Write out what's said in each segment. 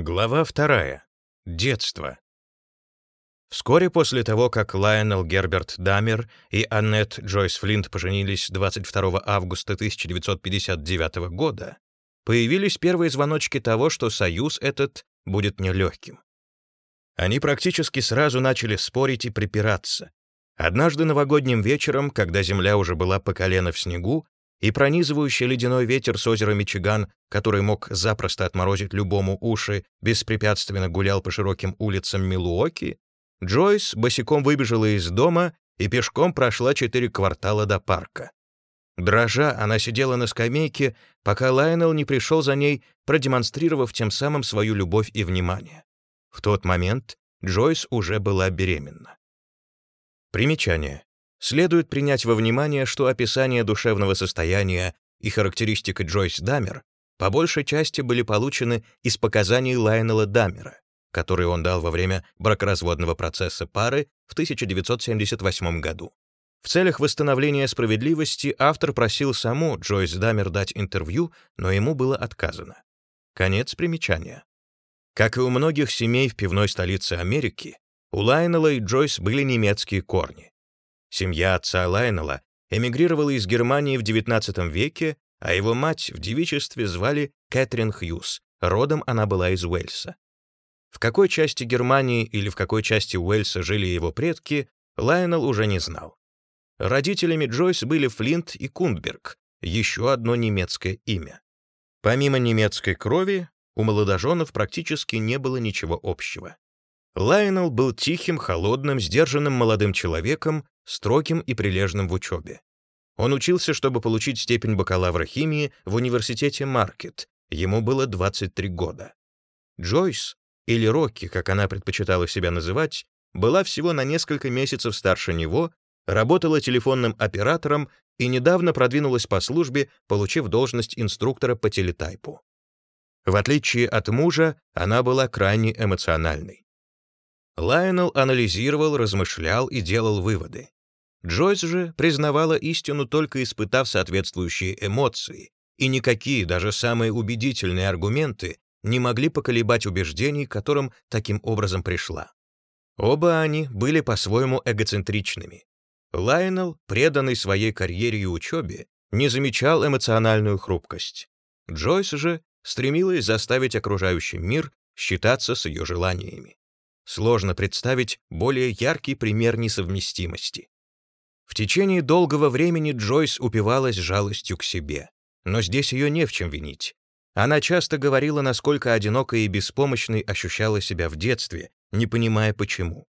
Глава вторая. Детство. Вскоре после того, как Лайонел Герберт Дамер и Аннет Джойс Флинт поженились 22 августа 1959 года, появились первые звоночки того, что союз этот будет нелегким. Они практически сразу начали спорить и припираться. Однажды новогодним вечером, когда земля уже была по колено в снегу, и пронизывающий ледяной ветер с озера Мичиган, который мог запросто отморозить любому уши, беспрепятственно гулял по широким улицам Милуоки, Джойс босиком выбежала из дома и пешком прошла четыре квартала до парка. Дрожа, она сидела на скамейке, пока Лайонел не пришел за ней, продемонстрировав тем самым свою любовь и внимание. В тот момент Джойс уже была беременна. Примечание. Следует принять во внимание, что описание душевного состояния и характеристика Джойс Дамер по большей части были получены из показаний Лайнела Дамера, которые он дал во время бракоразводного процесса пары в 1978 году. В целях восстановления справедливости автор просил саму Джойс Дамер дать интервью, но ему было отказано. Конец примечания. Как и у многих семей в пивной столице Америки, у Лайнела и Джойс были немецкие корни. Семья отца Лайнела эмигрировала из Германии в XIX веке, а его мать в девичестве звали Кэтрин Хьюз, родом она была из Уэльса. В какой части Германии или в какой части Уэльса жили его предки, Лайнел уже не знал. Родителями Джойс были Флинт и Кундберг, еще одно немецкое имя. Помимо немецкой крови, у молодоженов практически не было ничего общего. Лайнел был тихим, холодным, сдержанным молодым человеком, строгим и прилежным в учебе. Он учился, чтобы получить степень бакалавра химии в университете Маркет. Ему было 23 года. Джойс, или Рокки, как она предпочитала себя называть, была всего на несколько месяцев старше него, работала телефонным оператором и недавно продвинулась по службе, получив должность инструктора по телетайпу. В отличие от мужа, она была крайне эмоциональной. Лайонел анализировал, размышлял и делал выводы. Джойс же признавала истину, только испытав соответствующие эмоции, и никакие, даже самые убедительные аргументы не могли поколебать убеждений, к которым таким образом пришла. Оба они были по-своему эгоцентричными. Лайонел, преданный своей карьере и учебе, не замечал эмоциональную хрупкость. Джойс же стремилась заставить окружающий мир считаться с ее желаниями. Сложно представить более яркий пример несовместимости. В течение долгого времени Джойс упивалась жалостью к себе. Но здесь ее не в чем винить. Она часто говорила, насколько одинокой и беспомощной ощущала себя в детстве, не понимая почему.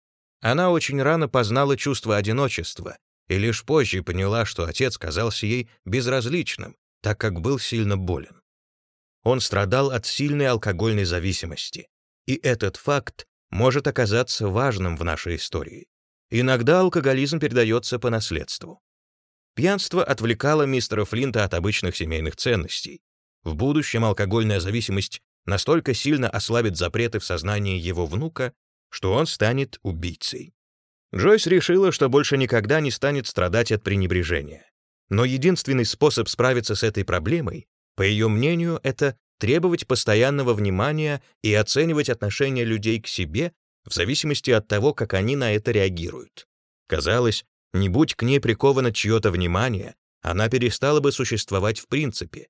Она очень рано познала чувство одиночества и лишь позже поняла, что отец казался ей безразличным, так как был сильно болен. Он страдал от сильной алкогольной зависимости. И этот факт может оказаться важным в нашей истории. Иногда алкоголизм передается по наследству. Пьянство отвлекало мистера Флинта от обычных семейных ценностей. В будущем алкогольная зависимость настолько сильно ослабит запреты в сознании его внука, что он станет убийцей. Джойс решила, что больше никогда не станет страдать от пренебрежения. Но единственный способ справиться с этой проблемой, по ее мнению, это требовать постоянного внимания и оценивать отношение людей к себе в зависимости от того, как они на это реагируют. Казалось, не будь к ней приковано чье-то внимание, она перестала бы существовать в принципе.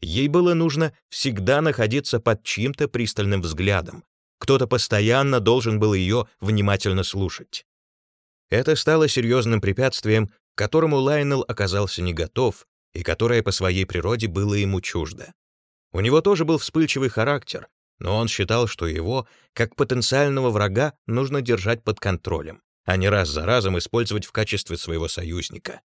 Ей было нужно всегда находиться под чьим-то пристальным взглядом. Кто-то постоянно должен был ее внимательно слушать. Это стало серьезным препятствием, к которому Лайнел оказался не готов и которое по своей природе было ему чуждо. У него тоже был вспыльчивый характер, но он считал, что его, как потенциального врага, нужно держать под контролем, а не раз за разом использовать в качестве своего союзника.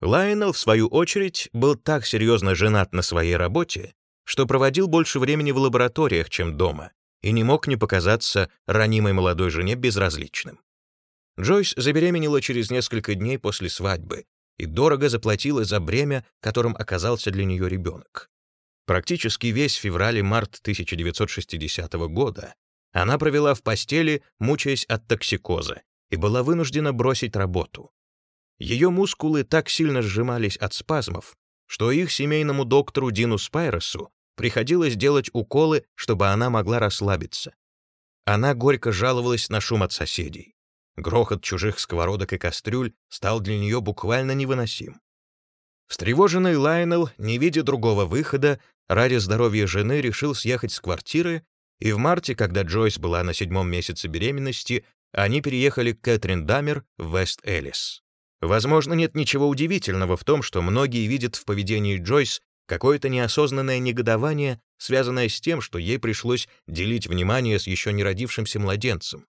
Лайонел, в свою очередь, был так серьезно женат на своей работе, что проводил больше времени в лабораториях, чем дома, и не мог не показаться ранимой молодой жене безразличным. Джойс забеременела через несколько дней после свадьбы и дорого заплатила за бремя, которым оказался для нее ребенок. Практически весь февраль и март 1960 года она провела в постели, мучаясь от токсикоза, и была вынуждена бросить работу. Ее мускулы так сильно сжимались от спазмов, что их семейному доктору Дину Спайросу приходилось делать уколы, чтобы она могла расслабиться. Она горько жаловалась на шум от соседей. Грохот чужих сковородок и кастрюль стал для нее буквально невыносим. Встревоженный Лайнел, не видя другого выхода, ради здоровья жены решил съехать с квартиры, и в марте, когда Джойс была на седьмом месяце беременности, они переехали к Кэтрин Дамер в Вест-Элис. Возможно, нет ничего удивительного в том, что многие видят в поведении Джойс какое-то неосознанное негодование, связанное с тем, что ей пришлось делить внимание с еще не родившимся младенцем.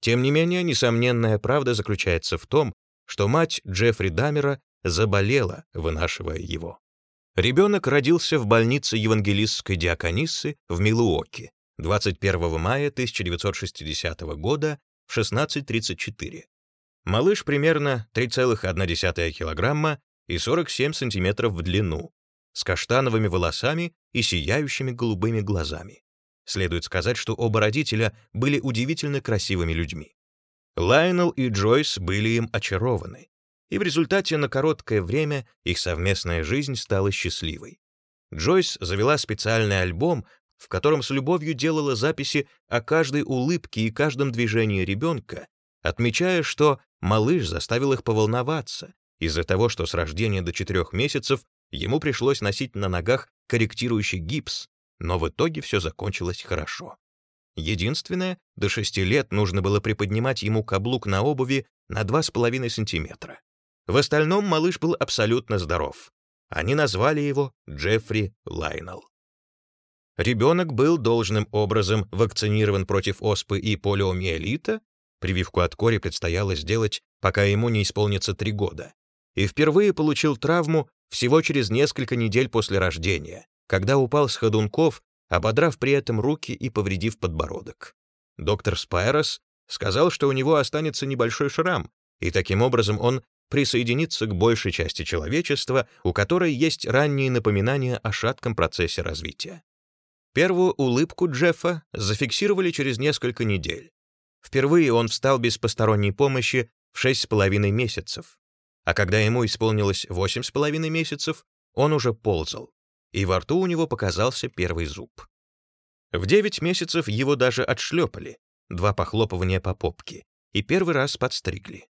Тем не менее, несомненная правда заключается в том, что мать Джеффри Дамера заболела, вынашивая его. Ребенок родился в больнице евангелистской диакониссы в Милуоке 21 мая 1960 года в 16.34. Малыш примерно 3,1 килограмма и 47 сантиметров в длину, с каштановыми волосами и сияющими голубыми глазами. Следует сказать, что оба родителя были удивительно красивыми людьми. Лайонел и Джойс были им очарованы, и в результате на короткое время их совместная жизнь стала счастливой. Джойс завела специальный альбом, в котором с любовью делала записи о каждой улыбке и каждом движении ребенка, отмечая, что малыш заставил их поволноваться из-за того, что с рождения до четырех месяцев ему пришлось носить на ногах корректирующий гипс, но в итоге все закончилось хорошо. Единственное, до шести лет нужно было приподнимать ему каблук на обуви на 2,5 сантиметра. В остальном малыш был абсолютно здоров. Они назвали его Джеффри Лайнелл. Ребенок был должным образом вакцинирован против оспы и полиомиелита, прививку от кори предстояло сделать, пока ему не исполнится три года, и впервые получил травму всего через несколько недель после рождения, когда упал с ходунков, ободрав при этом руки и повредив подбородок. Доктор Спайрос сказал, что у него останется небольшой шрам, и таким образом он присоединится к большей части человечества, у которой есть ранние напоминания о шатком процессе развития. Первую улыбку Джеффа зафиксировали через несколько недель. Впервые он встал без посторонней помощи в шесть с половиной месяцев, а когда ему исполнилось восемь с половиной месяцев, он уже ползал и во рту у него показался первый зуб. В девять месяцев его даже отшлепали, два похлопывания по попке, и первый раз подстригли.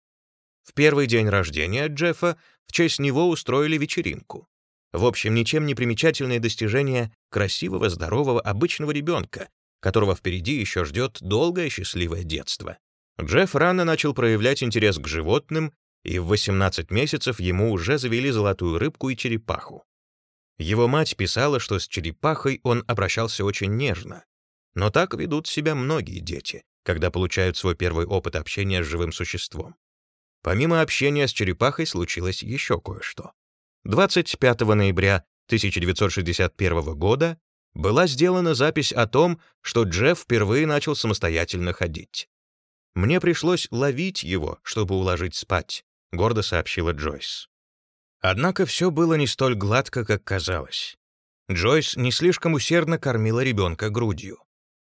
В первый день рождения Джеффа в честь него устроили вечеринку. В общем, ничем не примечательное достижение красивого, здорового, обычного ребенка, которого впереди еще ждет долгое счастливое детство. Джефф рано начал проявлять интерес к животным, и в 18 месяцев ему уже завели золотую рыбку и черепаху. Его мать писала, что с черепахой он обращался очень нежно. Но так ведут себя многие дети, когда получают свой первый опыт общения с живым существом. Помимо общения с черепахой случилось еще кое-что. 25 ноября 1961 года была сделана запись о том, что Джефф впервые начал самостоятельно ходить. «Мне пришлось ловить его, чтобы уложить спать», — гордо сообщила Джойс. Однако все было не столь гладко, как казалось. Джойс не слишком усердно кормила ребенка грудью.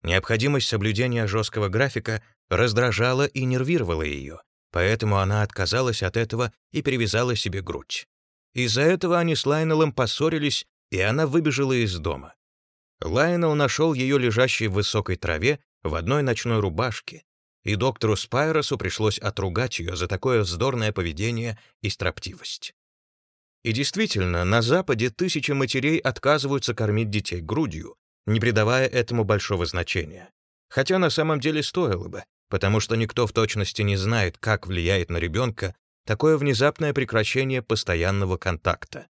Необходимость соблюдения жесткого графика раздражала и нервировала ее, поэтому она отказалась от этого и перевязала себе грудь. Из-за этого они с Лайнеллом поссорились, и она выбежала из дома. Лайнелл нашел ее лежащей в высокой траве в одной ночной рубашке, и доктору Спайросу пришлось отругать ее за такое вздорное поведение и строптивость. И действительно, на Западе тысячи матерей отказываются кормить детей грудью, не придавая этому большого значения. Хотя на самом деле стоило бы, потому что никто в точности не знает, как влияет на ребенка такое внезапное прекращение постоянного контакта.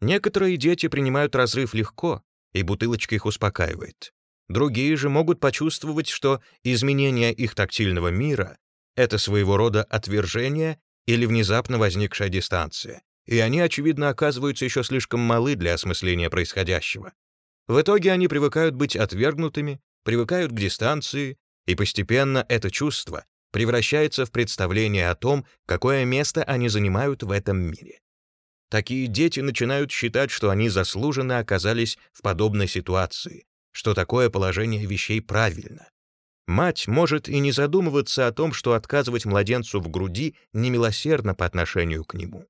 Некоторые дети принимают разрыв легко, и бутылочка их успокаивает. Другие же могут почувствовать, что изменение их тактильного мира — это своего рода отвержение или внезапно возникшая дистанция, и они, очевидно, оказываются еще слишком малы для осмысления происходящего. В итоге они привыкают быть отвергнутыми, привыкают к дистанции, и постепенно это чувство превращается в представление о том, какое место они занимают в этом мире. Такие дети начинают считать, что они заслуженно оказались в подобной ситуации, что такое положение вещей правильно. Мать может и не задумываться о том, что отказывать младенцу в груди немилосердно по отношению к нему.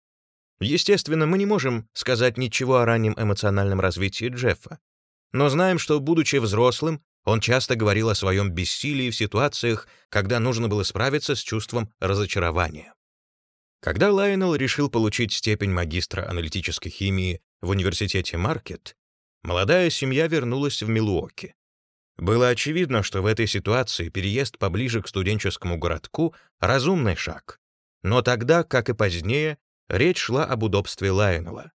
Естественно, мы не можем сказать ничего о раннем эмоциональном развитии Джеффа. но знаем, что, будучи взрослым, он часто говорил о своем бессилии в ситуациях, когда нужно было справиться с чувством разочарования. Когда Лайонел решил получить степень магистра аналитической химии в университете Маркет, молодая семья вернулась в Милуоки. Было очевидно, что в этой ситуации переезд поближе к студенческому городку — разумный шаг. Но тогда, как и позднее, речь шла об удобстве Лайонела.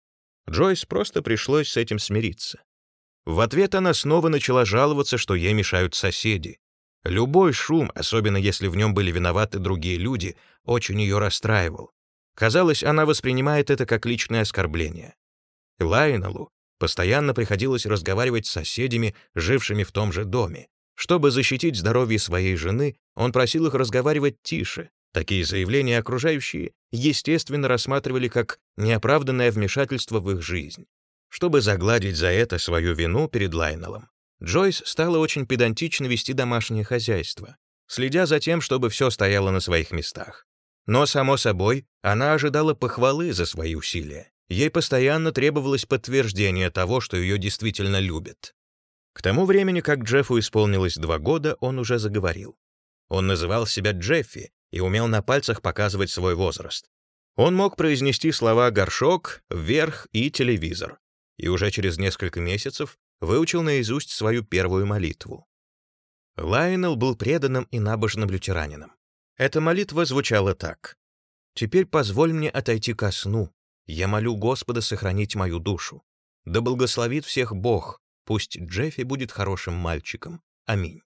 Джойс просто пришлось с этим смириться. В ответ она снова начала жаловаться, что ей мешают соседи. Любой шум, особенно если в нем были виноваты другие люди, очень ее расстраивал. Казалось, она воспринимает это как личное оскорбление. Лайнелу постоянно приходилось разговаривать с соседями, жившими в том же доме. Чтобы защитить здоровье своей жены, он просил их разговаривать тише. Такие заявления окружающие, естественно, рассматривали как неоправданное вмешательство в их жизнь. Чтобы загладить за это свою вину перед Лайнелом, Джойс стала очень педантично вести домашнее хозяйство, следя за тем, чтобы все стояло на своих местах. Но, само собой, она ожидала похвалы за свои усилия. Ей постоянно требовалось подтверждение того, что ее действительно любят. К тому времени, как Джеффу исполнилось два года, он уже заговорил. Он называл себя Джеффи и умел на пальцах показывать свой возраст. Он мог произнести слова «горшок», «вверх» и «телевизор», и уже через несколько месяцев выучил наизусть свою первую молитву. Лайнел был преданным и набожным лютеранином. Эта молитва звучала так. «Теперь позволь мне отойти ко сну. Я молю Господа сохранить мою душу. Да благословит всех Бог. Пусть Джеффи будет хорошим мальчиком. Аминь».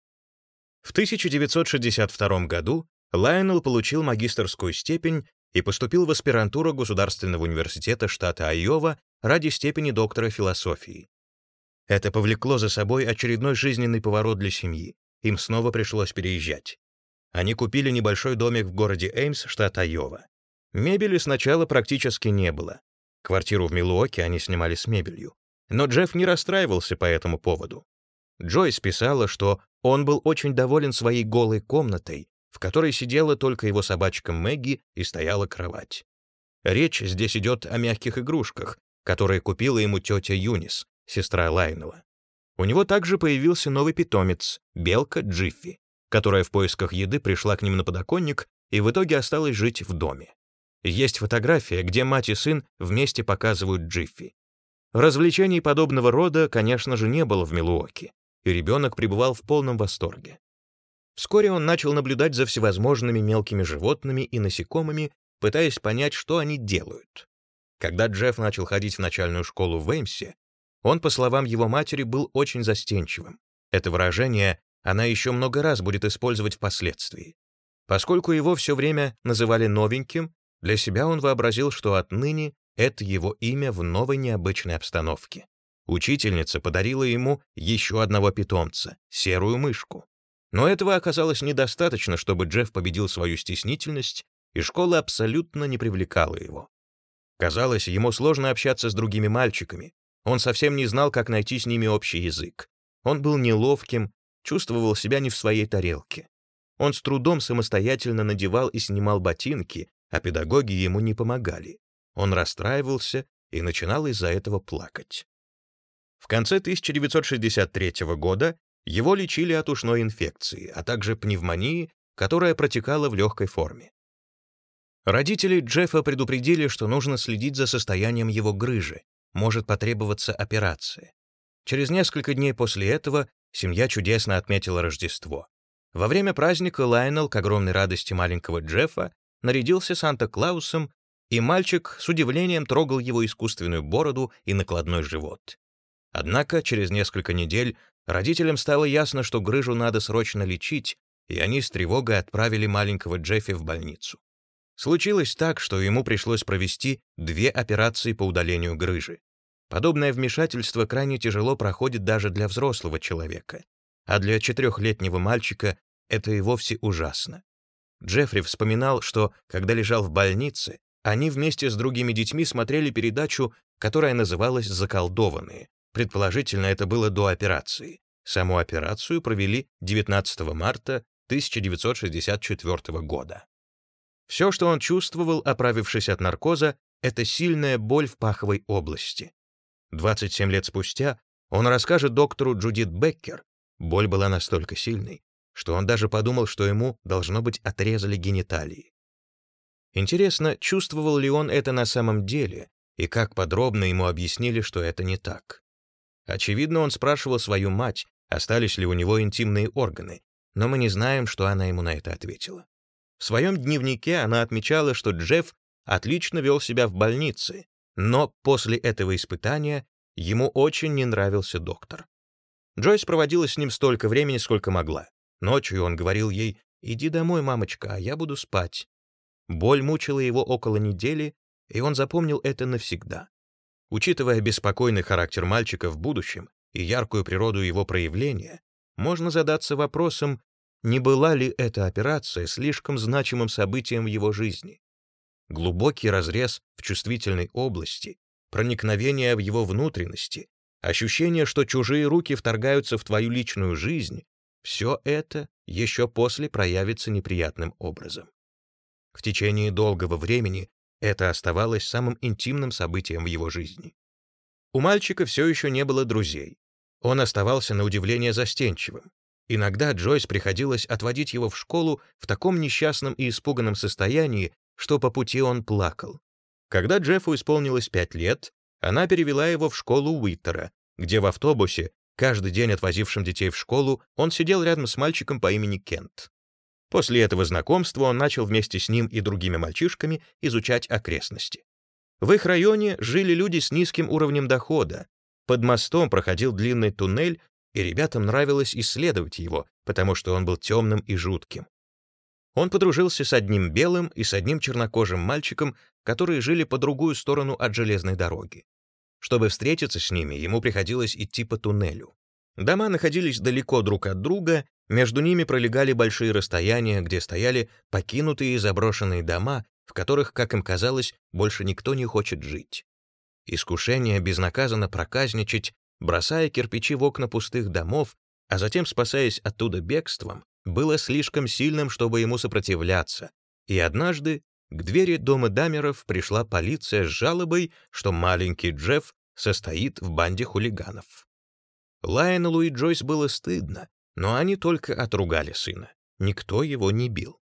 В 1962 году Лайонел получил магистерскую степень и поступил в аспирантуру Государственного университета штата Айова ради степени доктора философии. Это повлекло за собой очередной жизненный поворот для семьи. Им снова пришлось переезжать. Они купили небольшой домик в городе Эймс, штат Айова. Мебели сначала практически не было. Квартиру в Милуоке они снимали с мебелью. Но Джефф не расстраивался по этому поводу. Джойс писала, что он был очень доволен своей голой комнатой, в которой сидела только его собачка Мэгги и стояла кровать. Речь здесь идет о мягких игрушках, которые купила ему тетя Юнис, сестра Лайнова. У него также появился новый питомец — белка Джиффи которая в поисках еды пришла к ним на подоконник и в итоге осталась жить в доме. Есть фотография, где мать и сын вместе показывают Джиффи. Развлечений подобного рода, конечно же, не было в Милуоке, и ребенок пребывал в полном восторге. Вскоре он начал наблюдать за всевозможными мелкими животными и насекомыми, пытаясь понять, что они делают. Когда Джефф начал ходить в начальную школу в Эймсе, он, по словам его матери, был очень застенчивым. Это выражение она еще много раз будет использовать впоследствии. Поскольку его все время называли новеньким, для себя он вообразил, что отныне это его имя в новой необычной обстановке. Учительница подарила ему еще одного питомца — серую мышку. Но этого оказалось недостаточно, чтобы Джефф победил свою стеснительность, и школа абсолютно не привлекала его. Казалось, ему сложно общаться с другими мальчиками. Он совсем не знал, как найти с ними общий язык. Он был неловким, чувствовал себя не в своей тарелке. Он с трудом самостоятельно надевал и снимал ботинки, а педагоги ему не помогали. Он расстраивался и начинал из-за этого плакать. В конце 1963 года его лечили от ушной инфекции, а также пневмонии, которая протекала в легкой форме. Родители Джеффа предупредили, что нужно следить за состоянием его грыжи, может потребоваться операция. Через несколько дней после этого Семья чудесно отметила Рождество. Во время праздника Лайнел, к огромной радости маленького Джеффа, нарядился Санта-Клаусом, и мальчик с удивлением трогал его искусственную бороду и накладной живот. Однако через несколько недель родителям стало ясно, что грыжу надо срочно лечить, и они с тревогой отправили маленького Джеффи в больницу. Случилось так, что ему пришлось провести две операции по удалению грыжи. Подобное вмешательство крайне тяжело проходит даже для взрослого человека, а для четырехлетнего мальчика это и вовсе ужасно. Джеффри вспоминал, что, когда лежал в больнице, они вместе с другими детьми смотрели передачу, которая называлась «Заколдованные». Предположительно, это было до операции. Саму операцию провели 19 марта 1964 года. Все, что он чувствовал, оправившись от наркоза, это сильная боль в паховой области. 27 лет спустя Он расскажет доктору Джудит Беккер. Боль была настолько сильной, что он даже подумал, что ему, должно быть, отрезали гениталии. Интересно, чувствовал ли он это на самом деле, и как подробно ему объяснили, что это не так. Очевидно, он спрашивал свою мать, остались ли у него интимные органы, но мы не знаем, что она ему на это ответила. В своем дневнике она отмечала, что Джефф отлично вел себя в больнице, но после этого испытания ему очень не нравился доктор. Джойс проводила с ним столько времени, сколько могла. Ночью он говорил ей «Иди домой, мамочка, а я буду спать». Боль мучила его около недели, и он запомнил это навсегда. Учитывая беспокойный характер мальчика в будущем и яркую природу его проявления, можно задаться вопросом, не была ли эта операция слишком значимым событием в его жизни. Глубокий разрез в чувствительной области, проникновение в его внутренности, ощущение, что чужие руки вторгаются в твою личную жизнь, все это еще после проявится неприятным образом. В течение долгого времени это оставалось самым интимным событием в его жизни. У мальчика все еще не было друзей. Он оставался на удивление застенчивым. Иногда Джойс приходилось отводить его в школу в таком несчастном и испуганном состоянии, что по пути он плакал. Когда Джеффу исполнилось пять лет, она перевела его в школу Уиттера, где в автобусе, каждый день отвозившим детей в школу, он сидел рядом с мальчиком по имени Кент. После этого знакомства он начал вместе с ним и другими мальчишками изучать окрестности. В их районе жили люди с низким уровнем дохода. Под мостом проходил длинный туннель, и ребятам нравилось исследовать его, потому что он был темным и жутким. Он подружился с одним белым и с одним чернокожим мальчиком, которые жили по другую сторону от железной дороги. Чтобы встретиться с ними, ему приходилось идти по туннелю. Дома находились далеко друг от друга, между ними пролегали большие расстояния, где стояли покинутые и заброшенные дома, в которых, как им казалось, больше никто не хочет жить. Искушение безнаказанно проказничать, бросая кирпичи в окна пустых домов, а затем спасаясь оттуда бегством, было слишком сильным, чтобы ему сопротивляться, и однажды к двери дома Дамеров пришла полиция с жалобой, что маленький Джефф состоит в банде хулиганов. Лайонеллу и Джойс было стыдно, но они только отругали сына. Никто его не бил.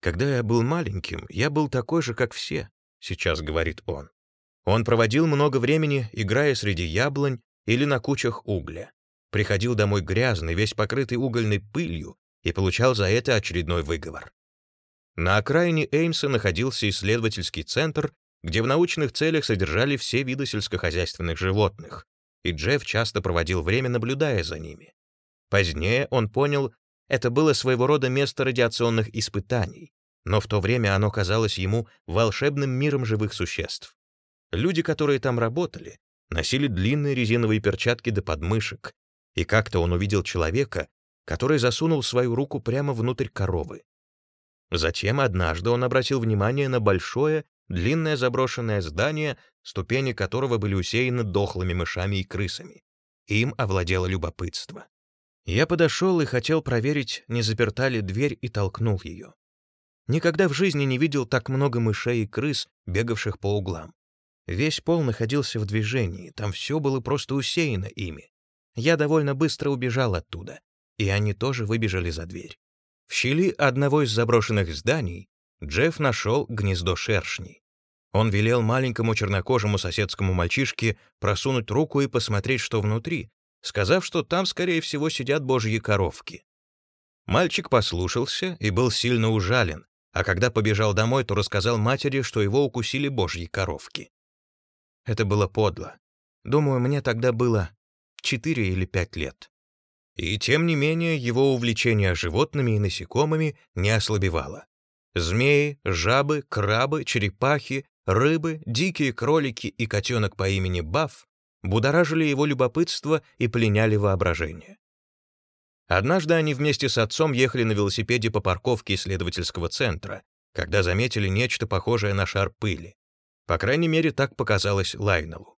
«Когда я был маленьким, я был такой же, как все», — сейчас говорит он. Он проводил много времени, играя среди яблонь или на кучах угля. Приходил домой грязный, весь покрытый угольной пылью, и получал за это очередной выговор. На окраине Эймса находился исследовательский центр, где в научных целях содержали все виды сельскохозяйственных животных, и Джефф часто проводил время, наблюдая за ними. Позднее он понял, это было своего рода место радиационных испытаний, но в то время оно казалось ему волшебным миром живых существ. Люди, которые там работали, носили длинные резиновые перчатки до подмышек, и как-то он увидел человека, который засунул свою руку прямо внутрь коровы. Затем однажды он обратил внимание на большое, длинное заброшенное здание, ступени которого были усеяны дохлыми мышами и крысами. Им овладело любопытство. Я подошел и хотел проверить, не заперта ли дверь, и толкнул ее. Никогда в жизни не видел так много мышей и крыс, бегавших по углам. Весь пол находился в движении, там все было просто усеяно ими. Я довольно быстро убежал оттуда, и они тоже выбежали за дверь. В щели одного из заброшенных зданий Джефф нашел гнездо шершней. Он велел маленькому чернокожему соседскому мальчишке просунуть руку и посмотреть, что внутри, сказав, что там, скорее всего, сидят божьи коровки. Мальчик послушался и был сильно ужален, а когда побежал домой, то рассказал матери, что его укусили божьи коровки. Это было подло. Думаю, мне тогда было четыре или пять лет. И тем не менее его увлечение животными и насекомыми не ослабевало. Змеи, жабы, крабы, черепахи, рыбы, дикие кролики и котенок по имени Баф будоражили его любопытство и пленяли воображение. Однажды они вместе с отцом ехали на велосипеде по парковке исследовательского центра, когда заметили нечто похожее на шар пыли. По крайней мере, так показалось Лайнелу.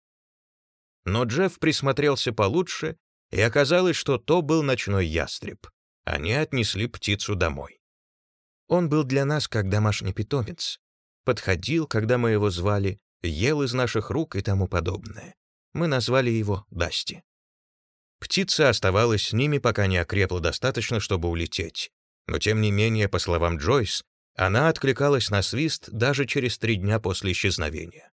Но Джефф присмотрелся получше, и оказалось, что то был ночной ястреб. Они отнесли птицу домой. Он был для нас как домашний питомец. Подходил, когда мы его звали, ел из наших рук и тому подобное. Мы назвали его Дасти. Птица оставалась с ними, пока не окрепла достаточно, чтобы улететь. Но тем не менее, по словам Джойс, она откликалась на свист даже через три дня после исчезновения.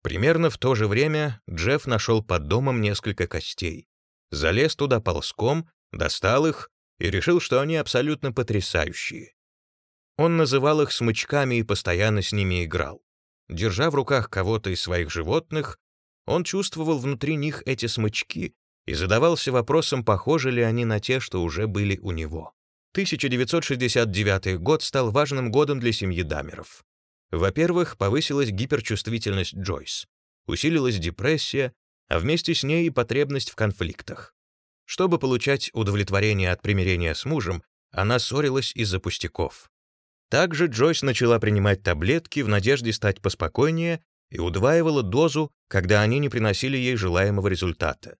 Примерно в то же время Джефф нашел под домом несколько костей. Залез туда ползком, достал их и решил, что они абсолютно потрясающие. Он называл их смычками и постоянно с ними играл. Держа в руках кого-то из своих животных, он чувствовал внутри них эти смычки и задавался вопросом, похожи ли они на те, что уже были у него. 1969 год стал важным годом для семьи Дамеров. Во-первых, повысилась гиперчувствительность Джойс, усилилась депрессия, а вместе с ней и потребность в конфликтах. Чтобы получать удовлетворение от примирения с мужем, она ссорилась из-за пустяков. Также Джойс начала принимать таблетки в надежде стать поспокойнее и удваивала дозу, когда они не приносили ей желаемого результата.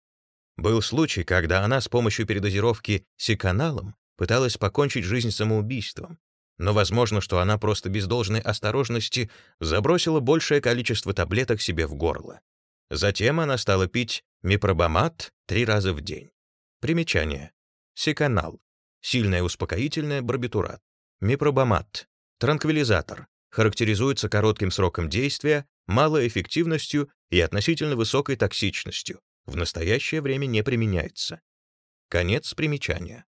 Был случай, когда она с помощью передозировки сиканалом пыталась покончить жизнь самоубийством, но возможно, что она просто без должной осторожности забросила большее количество таблеток себе в горло. Затем она стала пить мипробамат три раза в день. Примечание. Сиканал. Сильное успокоительное барбитурат. Мипробамат. Транквилизатор. Характеризуется коротким сроком действия, малой эффективностью и относительно высокой токсичностью. В настоящее время не применяется. Конец примечания.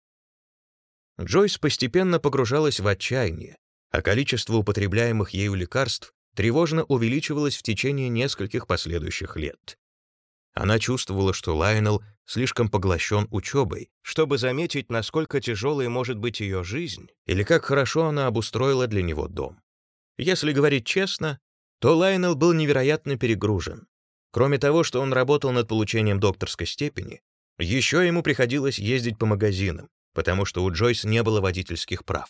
Джойс постепенно погружалась в отчаяние, а количество употребляемых ею лекарств тревожно увеличивалось в течение нескольких последующих лет. Она чувствовала, что Лайонел слишком поглощен учебой, чтобы заметить, насколько тяжелой может быть ее жизнь или как хорошо она обустроила для него дом. Если говорить честно, то Лайонел был невероятно перегружен. Кроме того, что он работал над получением докторской степени, еще ему приходилось ездить по магазинам, потому что у Джойс не было водительских прав.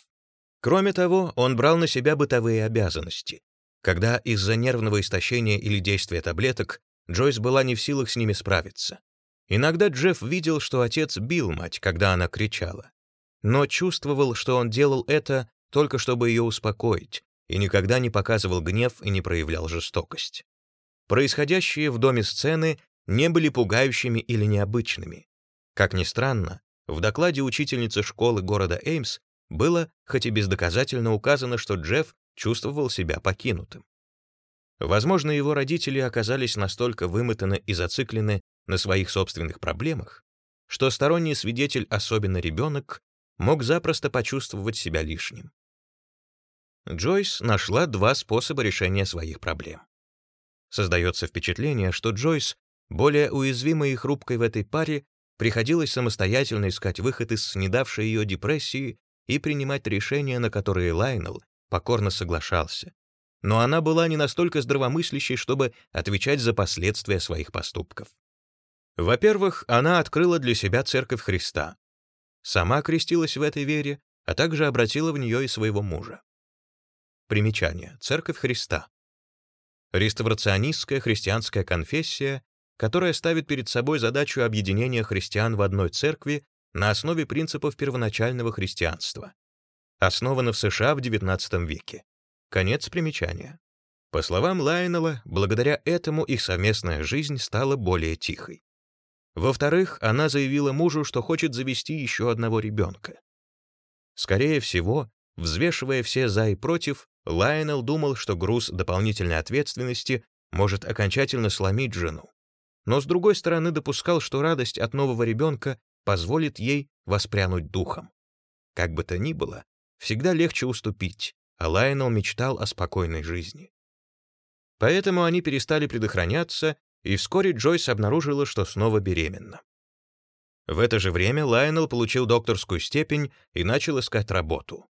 Кроме того, он брал на себя бытовые обязанности. Когда из-за нервного истощения или действия таблеток Джойс была не в силах с ними справиться. Иногда Джефф видел, что отец бил мать, когда она кричала. Но чувствовал, что он делал это только чтобы ее успокоить, и никогда не показывал гнев и не проявлял жестокость. Происходящие в доме сцены не были пугающими или необычными. Как ни странно, в докладе учительницы школы города Эймс было, хоть и бездоказательно указано, что Джефф чувствовал себя покинутым. Возможно, его родители оказались настолько вымотаны и зациклены на своих собственных проблемах, что сторонний свидетель, особенно ребенок, мог запросто почувствовать себя лишним. Джойс нашла два способа решения своих проблем. Создается впечатление, что Джойс, более уязвимой и хрупкой в этой паре, Приходилось самостоятельно искать выход из снедавшей ее депрессии и принимать решения, на которые Лайнел покорно соглашался. Но она была не настолько здравомыслящей, чтобы отвечать за последствия своих поступков. Во-первых, она открыла для себя Церковь Христа. Сама крестилась в этой вере, а также обратила в нее и своего мужа. Примечание. Церковь Христа. Реставрационистская христианская конфессия, которая ставит перед собой задачу объединения христиан в одной церкви на основе принципов первоначального христианства. Основана в США в XIX веке. Конец примечания. По словам Лайнела, благодаря этому их совместная жизнь стала более тихой. Во-вторых, она заявила мужу, что хочет завести еще одного ребенка. Скорее всего, взвешивая все «за» и «против», Лайнел думал, что груз дополнительной ответственности может окончательно сломить жену но с другой стороны допускал, что радость от нового ребенка позволит ей воспрянуть духом. Как бы то ни было, всегда легче уступить, а Лайонел мечтал о спокойной жизни. Поэтому они перестали предохраняться, и вскоре Джойс обнаружила, что снова беременна. В это же время Лайонел получил докторскую степень и начал искать работу.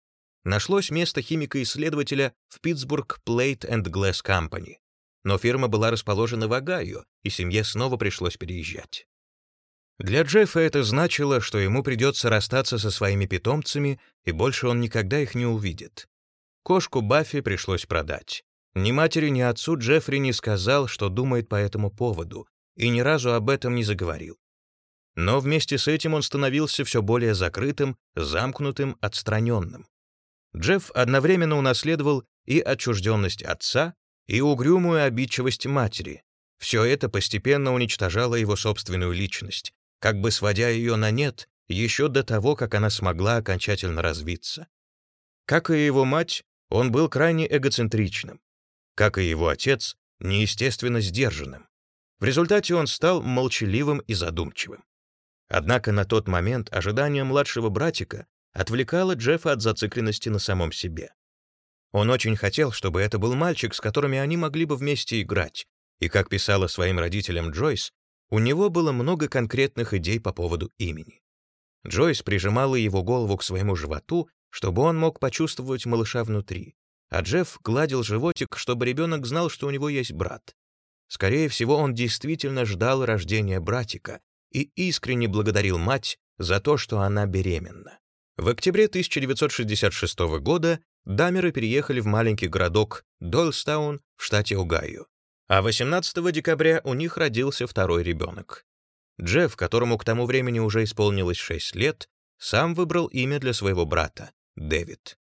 Нашлось место химика-исследователя в Питтсбург Plate and Glass Company, но фирма была расположена в Огайо, и семье снова пришлось переезжать. Для Джеффа это значило, что ему придется расстаться со своими питомцами, и больше он никогда их не увидит. Кошку Баффи пришлось продать. Ни матери, ни отцу Джеффри не сказал, что думает по этому поводу, и ни разу об этом не заговорил. Но вместе с этим он становился все более закрытым, замкнутым, отстраненным. Джефф одновременно унаследовал и отчужденность отца, и угрюмую обидчивость матери. Все это постепенно уничтожало его собственную личность, как бы сводя ее на нет еще до того, как она смогла окончательно развиться. Как и его мать, он был крайне эгоцентричным. Как и его отец, неестественно сдержанным. В результате он стал молчаливым и задумчивым. Однако на тот момент ожидание младшего братика отвлекало Джеффа от зацикленности на самом себе. Он очень хотел, чтобы это был мальчик, с которыми они могли бы вместе играть, и, как писала своим родителям Джойс, у него было много конкретных идей по поводу имени. Джойс прижимала его голову к своему животу, чтобы он мог почувствовать малыша внутри, а Джефф гладил животик, чтобы ребенок знал, что у него есть брат. Скорее всего, он действительно ждал рождения братика и искренне благодарил мать за то, что она беременна. В октябре 1966 года Дамеры переехали в маленький городок Дойлстаун в штате Огайо. А 18 декабря у них родился второй ребенок. Джефф, которому к тому времени уже исполнилось 6 лет, сам выбрал имя для своего брата — Дэвид.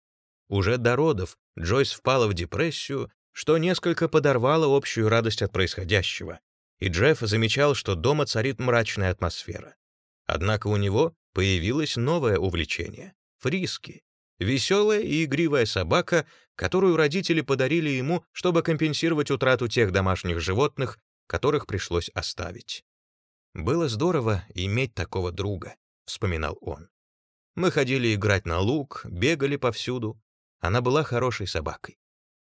Уже до родов Джойс впала в депрессию, что несколько подорвало общую радость от происходящего, и Джефф замечал, что дома царит мрачная атмосфера. Однако у него появилось новое увлечение — фриски. Веселая и игривая собака, которую родители подарили ему, чтобы компенсировать утрату тех домашних животных, которых пришлось оставить. «Было здорово иметь такого друга», — вспоминал он. «Мы ходили играть на луг, бегали повсюду. Она была хорошей собакой».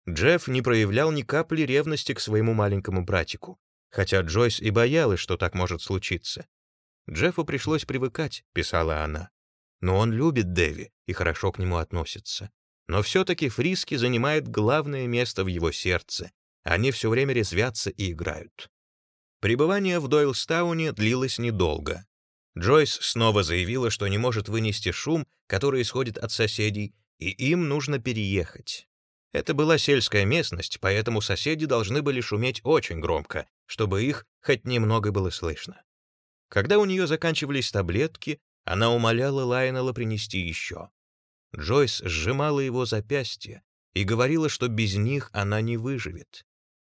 Джефф не проявлял ни капли ревности к своему маленькому братику, хотя Джойс и боялась, что так может случиться. «Джеффу пришлось привыкать», — писала она. «Но он любит Дэви и хорошо к нему относится. Но все-таки Фриски занимает главное место в его сердце. Они все время резвятся и играют». Пребывание в Дойлстауне длилось недолго. Джойс снова заявила, что не может вынести шум, который исходит от соседей, и им нужно переехать. Это была сельская местность, поэтому соседи должны были шуметь очень громко, чтобы их хоть немного было слышно. Когда у нее заканчивались таблетки, она умоляла Лайонела принести еще. Джойс сжимала его запястье и говорила, что без них она не выживет.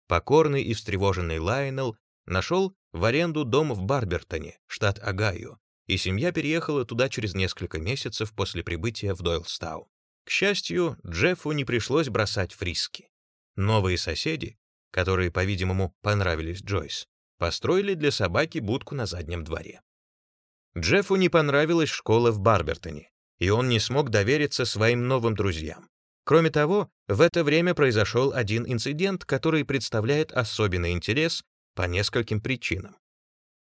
Покорный и встревоженный Лайонел нашел в аренду дом в Барбертоне, штат Огайо, и семья переехала туда через несколько месяцев после прибытия в Дойлстау. К счастью, Джеффу не пришлось бросать фриски. Новые соседи, которые, по-видимому, понравились Джойс, построили для собаки будку на заднем дворе. Джеффу не понравилась школа в Барбертоне, и он не смог довериться своим новым друзьям. Кроме того, в это время произошел один инцидент, который представляет особенный интерес по нескольким причинам.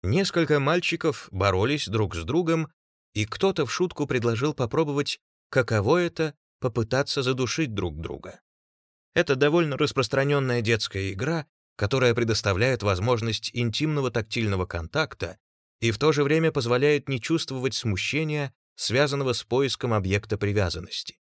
Несколько мальчиков боролись друг с другом, и кто-то в шутку предложил попробовать, каково это попытаться задушить друг друга. Это довольно распространенная детская игра, которая предоставляет возможность интимного тактильного контакта и в то же время позволяет не чувствовать смущения, связанного с поиском объекта привязанности.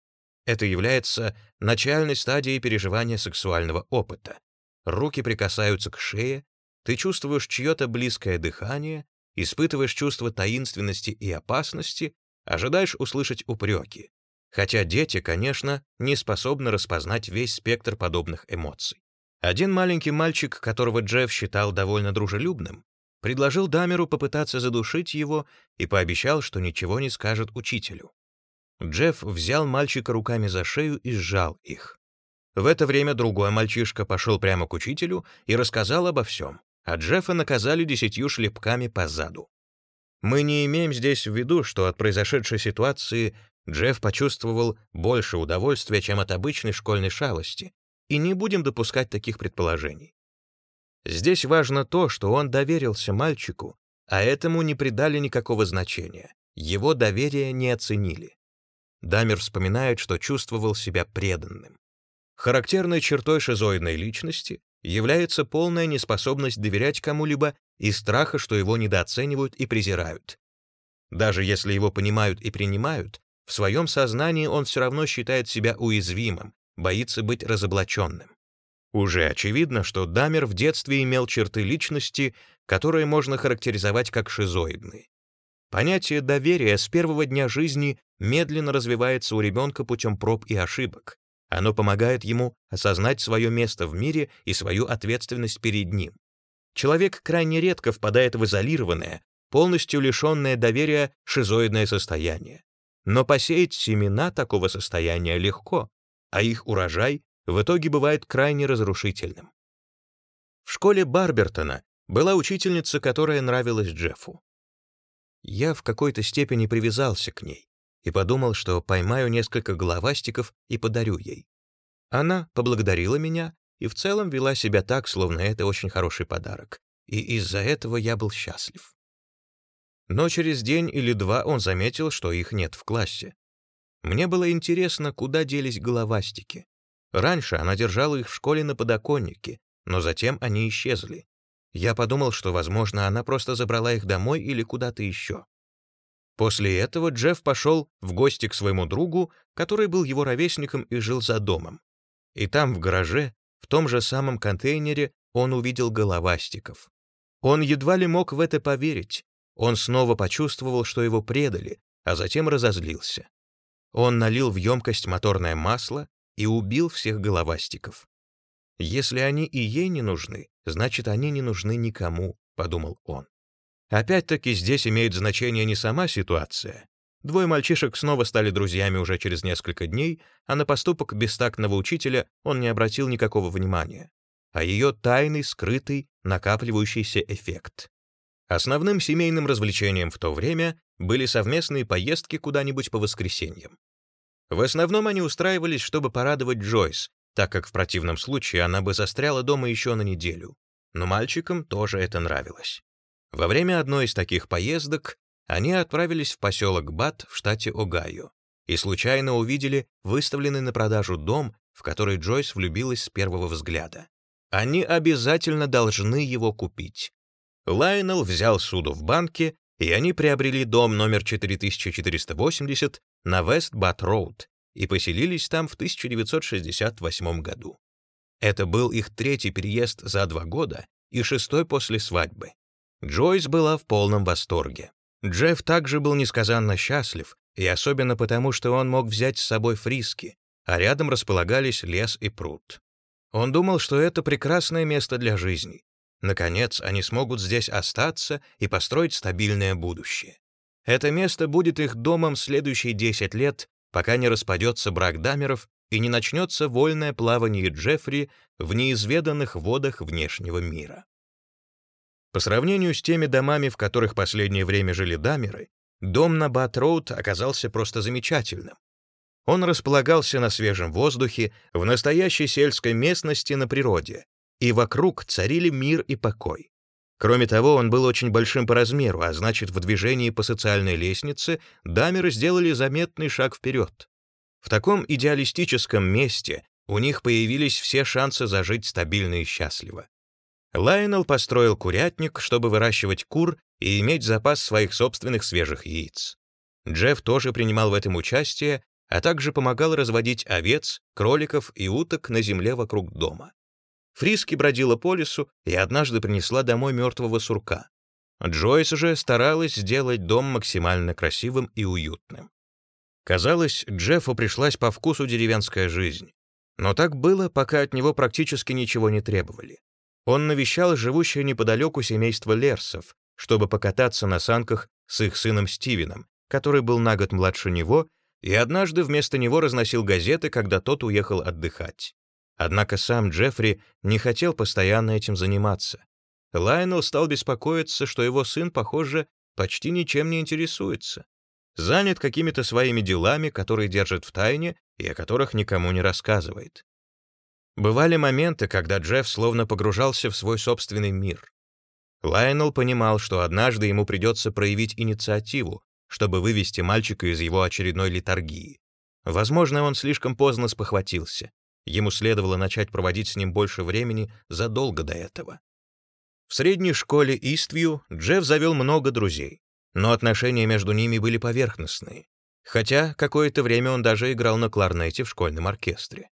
Это является начальной стадией переживания сексуального опыта. Руки прикасаются к шее, ты чувствуешь чье-то близкое дыхание, испытываешь чувство таинственности и опасности, ожидаешь услышать упреки. Хотя дети, конечно, не способны распознать весь спектр подобных эмоций. Один маленький мальчик, которого Джефф считал довольно дружелюбным, предложил Дамеру попытаться задушить его и пообещал, что ничего не скажет учителю. Джефф взял мальчика руками за шею и сжал их. В это время другой мальчишка пошел прямо к учителю и рассказал обо всем, а Джеффа наказали десятью шлепками по заду. Мы не имеем здесь в виду, что от произошедшей ситуации Джефф почувствовал больше удовольствия, чем от обычной школьной шалости, и не будем допускать таких предположений. Здесь важно то, что он доверился мальчику, а этому не придали никакого значения, его доверие не оценили. Дамер вспоминает, что чувствовал себя преданным. Характерной чертой шизоидной личности является полная неспособность доверять кому-либо и страха, что его недооценивают и презирают. Даже если его понимают и принимают, в своем сознании он все равно считает себя уязвимым, боится быть разоблаченным. Уже очевидно, что Дамер в детстве имел черты личности, которые можно характеризовать как шизоидные. Понятие доверия с первого дня жизни медленно развивается у ребенка путем проб и ошибок. Оно помогает ему осознать свое место в мире и свою ответственность перед ним. Человек крайне редко впадает в изолированное, полностью лишенное доверия шизоидное состояние. Но посеять семена такого состояния легко, а их урожай в итоге бывает крайне разрушительным. В школе Барбертона была учительница, которая нравилась Джеффу. Я в какой-то степени привязался к ней и подумал, что поймаю несколько головастиков и подарю ей. Она поблагодарила меня и в целом вела себя так, словно это очень хороший подарок, и из-за этого я был счастлив. Но через день или два он заметил, что их нет в классе. Мне было интересно, куда делись головастики. Раньше она держала их в школе на подоконнике, но затем они исчезли. Я подумал, что, возможно, она просто забрала их домой или куда-то еще. После этого Джефф пошел в гости к своему другу, который был его ровесником и жил за домом. И там, в гараже, в том же самом контейнере, он увидел головастиков. Он едва ли мог в это поверить, он снова почувствовал, что его предали, а затем разозлился. Он налил в емкость моторное масло и убил всех головастиков. «Если они и ей не нужны, значит, они не нужны никому», — подумал он. Опять-таки здесь имеет значение не сама ситуация. Двое мальчишек снова стали друзьями уже через несколько дней, а на поступок бестактного учителя он не обратил никакого внимания. А ее тайный, скрытый, накапливающийся эффект. Основным семейным развлечением в то время были совместные поездки куда-нибудь по воскресеньям. В основном они устраивались, чтобы порадовать Джойс, так как в противном случае она бы застряла дома еще на неделю. Но мальчикам тоже это нравилось. Во время одной из таких поездок они отправились в поселок Бат в штате Огайо и случайно увидели выставленный на продажу дом, в который Джойс влюбилась с первого взгляда. Они обязательно должны его купить. Лайнел взял суду в банке, и они приобрели дом номер 4480 на Вест-Бат-Роуд и поселились там в 1968 году. Это был их третий переезд за два года и шестой после свадьбы. Джойс была в полном восторге. Джефф также был несказанно счастлив, и особенно потому, что он мог взять с собой фриски, а рядом располагались лес и пруд. Он думал, что это прекрасное место для жизни, Наконец, они смогут здесь остаться и построить стабильное будущее. Это место будет их домом следующие 10 лет, пока не распадется брак Дамеров и не начнется вольное плавание Джеффри в неизведанных водах внешнего мира. По сравнению с теми домами, в которых последнее время жили Дамеры, дом на Бат-Роуд оказался просто замечательным. Он располагался на свежем воздухе, в настоящей сельской местности на природе, и вокруг царили мир и покой. Кроме того, он был очень большим по размеру, а значит, в движении по социальной лестнице дамеры сделали заметный шаг вперед. В таком идеалистическом месте у них появились все шансы зажить стабильно и счастливо. Лайонел построил курятник, чтобы выращивать кур и иметь запас своих собственных свежих яиц. Джефф тоже принимал в этом участие, а также помогал разводить овец, кроликов и уток на земле вокруг дома. Фриски бродила по лесу и однажды принесла домой мертвого сурка. Джойс же старалась сделать дом максимально красивым и уютным. Казалось, Джеффу пришлась по вкусу деревенская жизнь. Но так было, пока от него практически ничего не требовали. Он навещал живущее неподалеку семейство Лерсов, чтобы покататься на санках с их сыном Стивеном, который был на год младше него, и однажды вместо него разносил газеты, когда тот уехал отдыхать. Однако сам Джеффри не хотел постоянно этим заниматься. Лайонел стал беспокоиться, что его сын, похоже, почти ничем не интересуется. Занят какими-то своими делами, которые держит в тайне и о которых никому не рассказывает. Бывали моменты, когда Джефф словно погружался в свой собственный мир. Лайонел понимал, что однажды ему придется проявить инициативу, чтобы вывести мальчика из его очередной литургии. Возможно, он слишком поздно спохватился. Ему следовало начать проводить с ним больше времени задолго до этого. В средней школе Иствью Джефф завел много друзей, но отношения между ними были поверхностные, хотя какое-то время он даже играл на кларнете в школьном оркестре.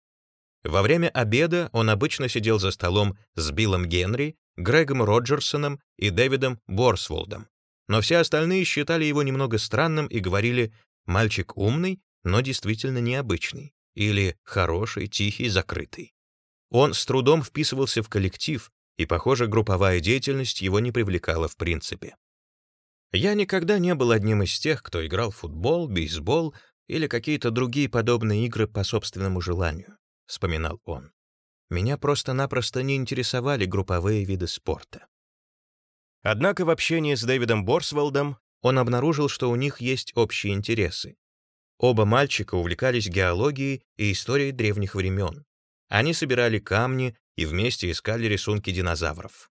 Во время обеда он обычно сидел за столом с Биллом Генри, Грегом Роджерсоном и Дэвидом Борсволдом, но все остальные считали его немного странным и говорили «мальчик умный, но действительно необычный» или хороший, тихий, закрытый. Он с трудом вписывался в коллектив, и, похоже, групповая деятельность его не привлекала в принципе. Я никогда не был одним из тех, кто играл в футбол, бейсбол или какие-то другие подобные игры по собственному желанию, вспоминал он. Меня просто-напросто не интересовали групповые виды спорта. Однако в общении с Дэвидом Борсвелдом он обнаружил, что у них есть общие интересы. Оба мальчика увлекались геологией и историей древних времен. Они собирали камни и вместе искали рисунки динозавров.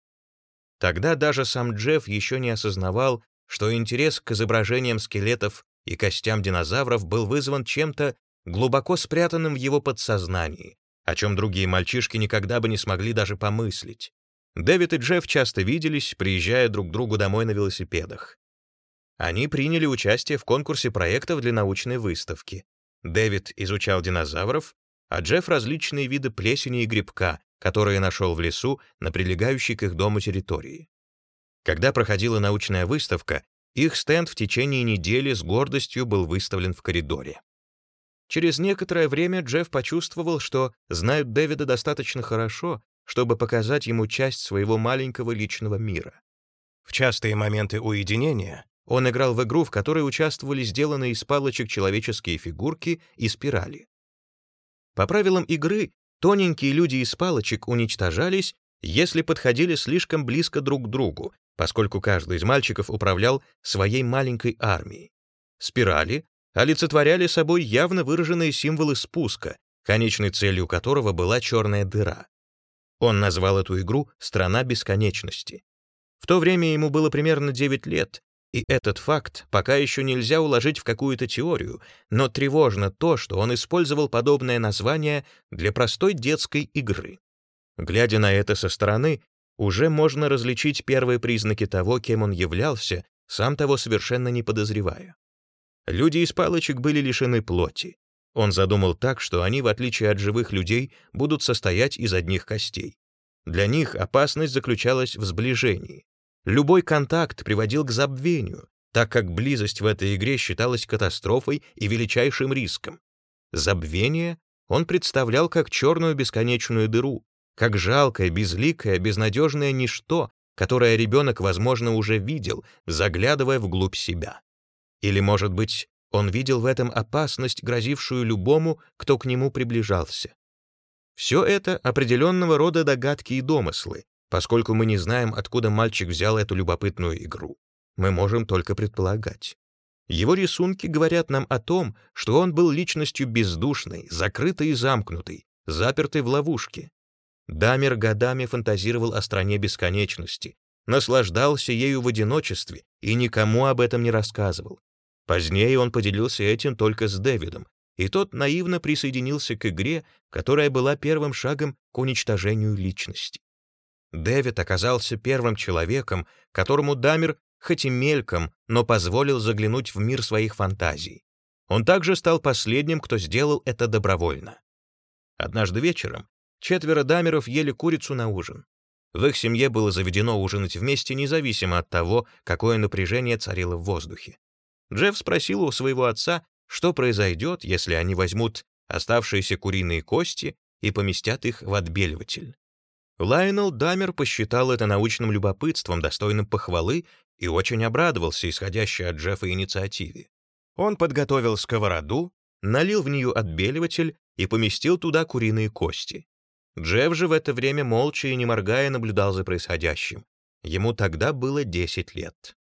Тогда даже сам Джефф еще не осознавал, что интерес к изображениям скелетов и костям динозавров был вызван чем-то глубоко спрятанным в его подсознании, о чем другие мальчишки никогда бы не смогли даже помыслить. Дэвид и Джефф часто виделись, приезжая друг к другу домой на велосипедах. Они приняли участие в конкурсе проектов для научной выставки. Дэвид изучал динозавров, а Джефф — различные виды плесени и грибка, которые нашел в лесу на прилегающей к их дому территории. Когда проходила научная выставка, их стенд в течение недели с гордостью был выставлен в коридоре. Через некоторое время Джефф почувствовал, что знают Дэвида достаточно хорошо, чтобы показать ему часть своего маленького личного мира. В частые моменты уединения он играл в игру, в которой участвовали сделанные из палочек человеческие фигурки и спирали. По правилам игры, тоненькие люди из палочек уничтожались, если подходили слишком близко друг к другу, поскольку каждый из мальчиков управлял своей маленькой армией. Спирали олицетворяли собой явно выраженные символы спуска, конечной целью которого была черная дыра. Он назвал эту игру «Страна бесконечности». В то время ему было примерно 9 лет, и этот факт пока еще нельзя уложить в какую-то теорию, но тревожно то, что он использовал подобное название для простой детской игры. Глядя на это со стороны, уже можно различить первые признаки того, кем он являлся, сам того совершенно не подозревая. Люди из палочек были лишены плоти. Он задумал так, что они, в отличие от живых людей, будут состоять из одних костей. Для них опасность заключалась в сближении. Любой контакт приводил к забвению, так как близость в этой игре считалась катастрофой и величайшим риском. Забвение он представлял как черную бесконечную дыру, как жалкое, безликое, безнадежное ничто, которое ребенок, возможно, уже видел, заглядывая вглубь себя. Или, может быть, он видел в этом опасность, грозившую любому, кто к нему приближался. Все это определенного рода догадки и домыслы, Поскольку мы не знаем, откуда мальчик взял эту любопытную игру, мы можем только предполагать. Его рисунки говорят нам о том, что он был личностью бездушной, закрытой и замкнутой, запертой в ловушке. Дамер годами фантазировал о стране бесконечности, наслаждался ею в одиночестве и никому об этом не рассказывал. Позднее он поделился этим только с Дэвидом, и тот наивно присоединился к игре, которая была первым шагом к уничтожению личности. Дэвид оказался первым человеком, которому Дамер, хоть и мельком, но позволил заглянуть в мир своих фантазий. Он также стал последним, кто сделал это добровольно. Однажды вечером четверо Дамеров ели курицу на ужин. В их семье было заведено ужинать вместе независимо от того, какое напряжение царило в воздухе. Джефф спросил у своего отца, что произойдет, если они возьмут оставшиеся куриные кости и поместят их в отбеливатель. Лайнел Дамер посчитал это научным любопытством, достойным похвалы, и очень обрадовался исходящей от Джеффа инициативе. Он подготовил сковороду, налил в нее отбеливатель и поместил туда куриные кости. Джефф же в это время молча и не моргая наблюдал за происходящим. Ему тогда было 10 лет.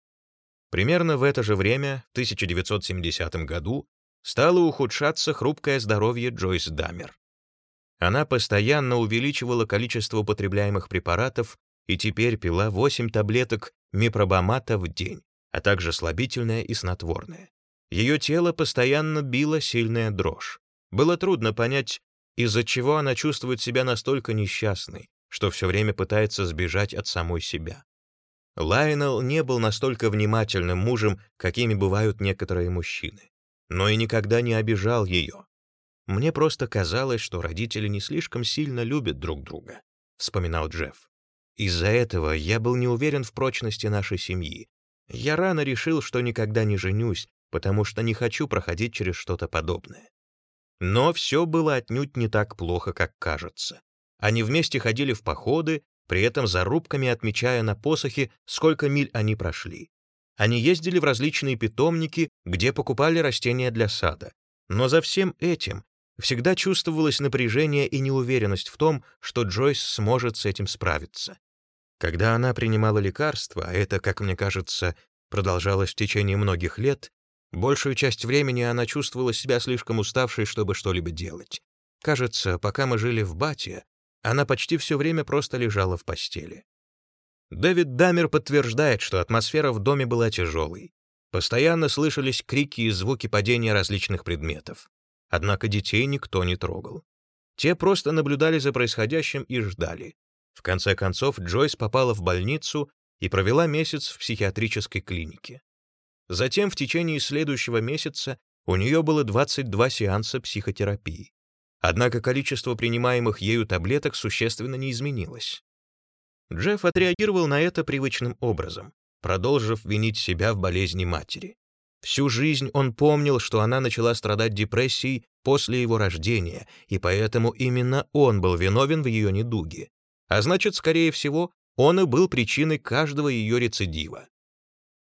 Примерно в это же время, в 1970 году, стало ухудшаться хрупкое здоровье Джойс Дамер. Она постоянно увеличивала количество употребляемых препаратов и теперь пила 8 таблеток мипробамата в день, а также слабительное и снотворное. Ее тело постоянно било сильная дрожь. Было трудно понять, из-за чего она чувствует себя настолько несчастной, что все время пытается сбежать от самой себя. Лайнел не был настолько внимательным мужем, какими бывают некоторые мужчины, но и никогда не обижал ее, мне просто казалось, что родители не слишком сильно любят друг друга, вспоминал Джефф. Из-за этого я был не уверен в прочности нашей семьи. Я рано решил, что никогда не женюсь, потому что не хочу проходить через что-то подобное. Но все было отнюдь не так плохо, как кажется. Они вместе ходили в походы, при этом зарубками отмечая на посохе, сколько миль они прошли. Они ездили в различные питомники, где покупали растения для сада. Но за всем этим всегда чувствовалось напряжение и неуверенность в том, что Джойс сможет с этим справиться. Когда она принимала лекарства, а это, как мне кажется, продолжалось в течение многих лет, большую часть времени она чувствовала себя слишком уставшей, чтобы что-либо делать. Кажется, пока мы жили в Бате, она почти все время просто лежала в постели. Дэвид Дамер подтверждает, что атмосфера в доме была тяжелой. Постоянно слышались крики и звуки падения различных предметов. Однако детей никто не трогал. Те просто наблюдали за происходящим и ждали. В конце концов, Джойс попала в больницу и провела месяц в психиатрической клинике. Затем в течение следующего месяца у нее было 22 сеанса психотерапии. Однако количество принимаемых ею таблеток существенно не изменилось. Джефф отреагировал на это привычным образом, продолжив винить себя в болезни матери. Всю жизнь он помнил, что она начала страдать депрессией после его рождения, и поэтому именно он был виновен в ее недуге. А значит, скорее всего, он и был причиной каждого ее рецидива.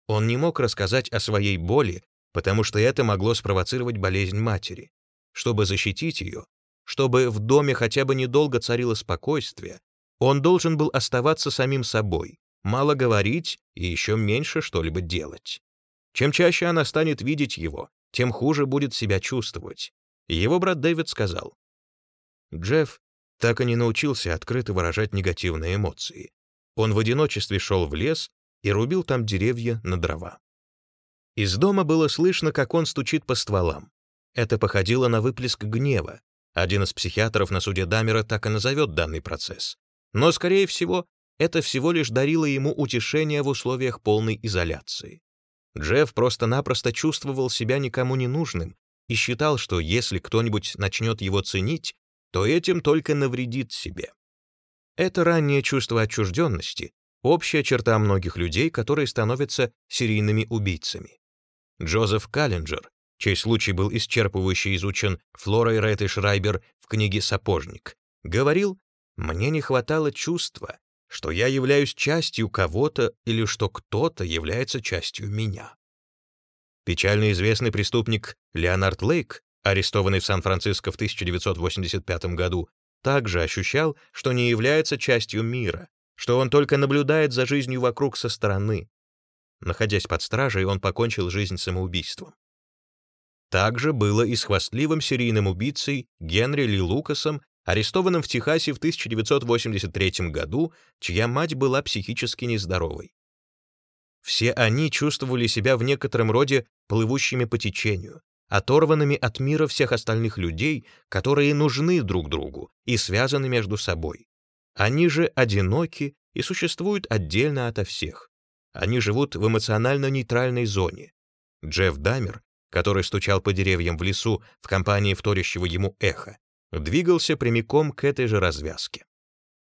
Он не мог рассказать о своей боли, потому что это могло спровоцировать болезнь матери. Чтобы защитить ее, чтобы в доме хотя бы недолго царило спокойствие, он должен был оставаться самим собой, мало говорить и еще меньше что-либо делать. Чем чаще она станет видеть его, тем хуже будет себя чувствовать. Его брат Дэвид сказал, «Джефф так и не научился открыто выражать негативные эмоции. Он в одиночестве шел в лес и рубил там деревья на дрова. Из дома было слышно, как он стучит по стволам. Это походило на выплеск гнева. Один из психиатров на суде Дамера так и назовет данный процесс. Но, скорее всего, это всего лишь дарило ему утешение в условиях полной изоляции. Джефф просто-напросто чувствовал себя никому не нужным и считал, что если кто-нибудь начнет его ценить, то этим только навредит себе. Это раннее чувство отчужденности — общая черта многих людей, которые становятся серийными убийцами. Джозеф Каллинджер, чей случай был исчерпывающе изучен Флорой Ретт Шрайбер в книге «Сапожник», говорил, «Мне не хватало чувства, что я являюсь частью кого-то или что кто-то является частью меня. Печально известный преступник Леонард Лейк, арестованный в Сан-Франциско в 1985 году, также ощущал, что не является частью мира, что он только наблюдает за жизнью вокруг со стороны. Находясь под стражей, он покончил жизнь самоубийством. Также было и с хвастливым серийным убийцей Генри Ли Лукасом арестованным в Техасе в 1983 году, чья мать была психически нездоровой. Все они чувствовали себя в некотором роде плывущими по течению, оторванными от мира всех остальных людей, которые нужны друг другу и связаны между собой. Они же одиноки и существуют отдельно ото всех. Они живут в эмоционально нейтральной зоне. Джефф Дамер, который стучал по деревьям в лесу в компании вторящего ему эхо, двигался прямиком к этой же развязке.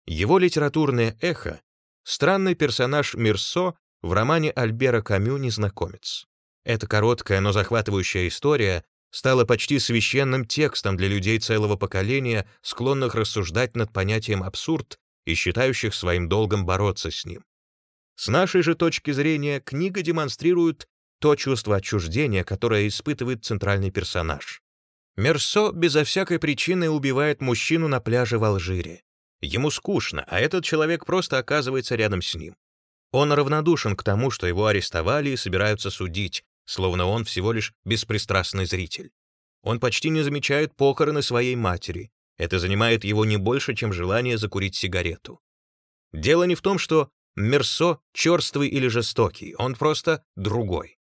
Его литературное эхо — странный персонаж Мирсо в романе Альбера Камю «Незнакомец». Эта короткая, но захватывающая история стала почти священным текстом для людей целого поколения, склонных рассуждать над понятием абсурд и считающих своим долгом бороться с ним. С нашей же точки зрения, книга демонстрирует то чувство отчуждения, которое испытывает центральный персонаж. Мерсо безо всякой причины убивает мужчину на пляже в Алжире. Ему скучно, а этот человек просто оказывается рядом с ним. Он равнодушен к тому, что его арестовали и собираются судить, словно он всего лишь беспристрастный зритель. Он почти не замечает похороны своей матери. Это занимает его не больше, чем желание закурить сигарету. Дело не в том, что Мерсо черствый или жестокий, он просто другой.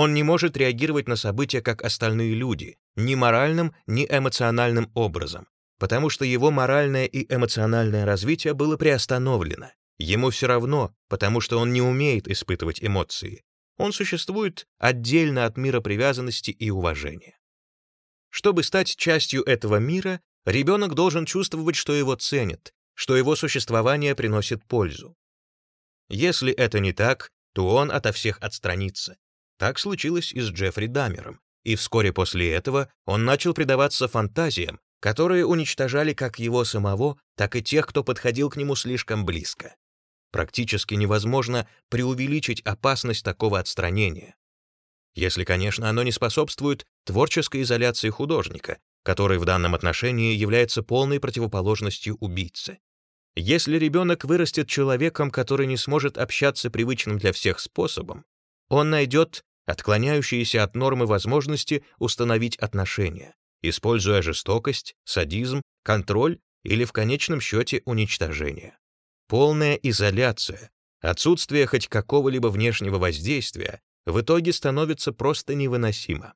Он не может реагировать на события, как остальные люди, ни моральным, ни эмоциональным образом, потому что его моральное и эмоциональное развитие было приостановлено. Ему все равно, потому что он не умеет испытывать эмоции. Он существует отдельно от мира привязанности и уважения. Чтобы стать частью этого мира, ребенок должен чувствовать, что его ценят, что его существование приносит пользу. Если это не так, то он ото всех отстранится, так случилось и с Джеффри Дамером, и вскоре после этого он начал предаваться фантазиям, которые уничтожали как его самого, так и тех, кто подходил к нему слишком близко. Практически невозможно преувеличить опасность такого отстранения. Если, конечно, оно не способствует творческой изоляции художника, который в данном отношении является полной противоположностью убийцы. Если ребенок вырастет человеком, который не сможет общаться привычным для всех способом, он найдет отклоняющиеся от нормы возможности установить отношения, используя жестокость, садизм, контроль или в конечном счете уничтожение. Полная изоляция, отсутствие хоть какого-либо внешнего воздействия в итоге становится просто невыносимо.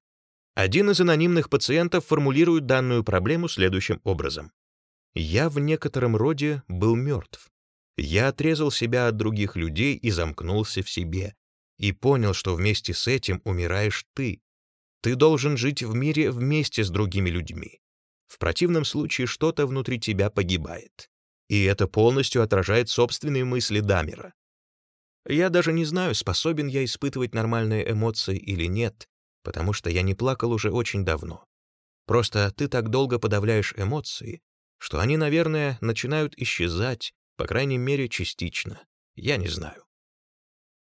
Один из анонимных пациентов формулирует данную проблему следующим образом. «Я в некотором роде был мертв. Я отрезал себя от других людей и замкнулся в себе, и понял, что вместе с этим умираешь ты. Ты должен жить в мире вместе с другими людьми. В противном случае что-то внутри тебя погибает. И это полностью отражает собственные мысли Дамера. Я даже не знаю, способен я испытывать нормальные эмоции или нет, потому что я не плакал уже очень давно. Просто ты так долго подавляешь эмоции, что они, наверное, начинают исчезать, по крайней мере, частично. Я не знаю.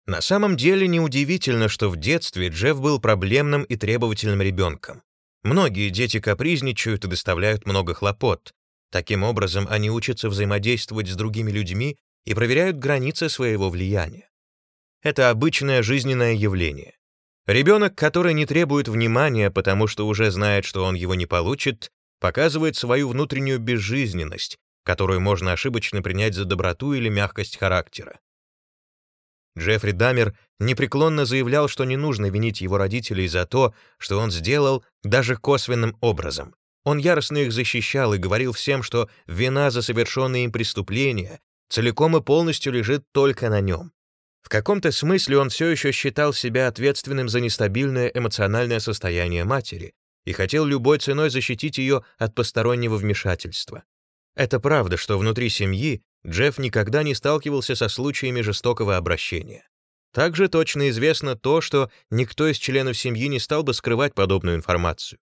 На самом деле неудивительно, что в детстве Джефф был проблемным и требовательным ребенком. Многие дети капризничают и доставляют много хлопот. Таким образом, они учатся взаимодействовать с другими людьми и проверяют границы своего влияния. Это обычное жизненное явление. Ребенок, который не требует внимания, потому что уже знает, что он его не получит, показывает свою внутреннюю безжизненность, которую можно ошибочно принять за доброту или мягкость характера. Джеффри Дамер непреклонно заявлял, что не нужно винить его родителей за то, что он сделал даже косвенным образом. Он яростно их защищал и говорил всем, что вина за совершенные им преступления целиком и полностью лежит только на нем. В каком-то смысле он все еще считал себя ответственным за нестабильное эмоциональное состояние матери и хотел любой ценой защитить ее от постороннего вмешательства. Это правда, что внутри семьи Джефф никогда не сталкивался со случаями жестокого обращения. Также точно известно то, что никто из членов семьи не стал бы скрывать подобную информацию.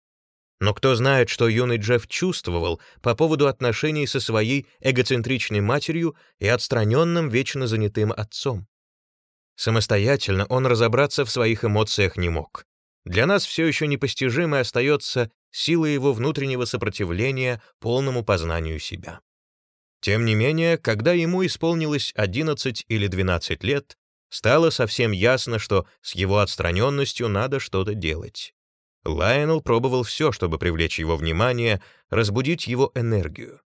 Но кто знает, что юный Джефф чувствовал по поводу отношений со своей эгоцентричной матерью и отстраненным, вечно занятым отцом. Самостоятельно он разобраться в своих эмоциях не мог. Для нас все еще непостижимой остается сила его внутреннего сопротивления полному познанию себя. Тем не менее, когда ему исполнилось 11 или 12 лет, стало совсем ясно, что с его отстраненностью надо что-то делать. Лайонел пробовал все, чтобы привлечь его внимание, разбудить его энергию.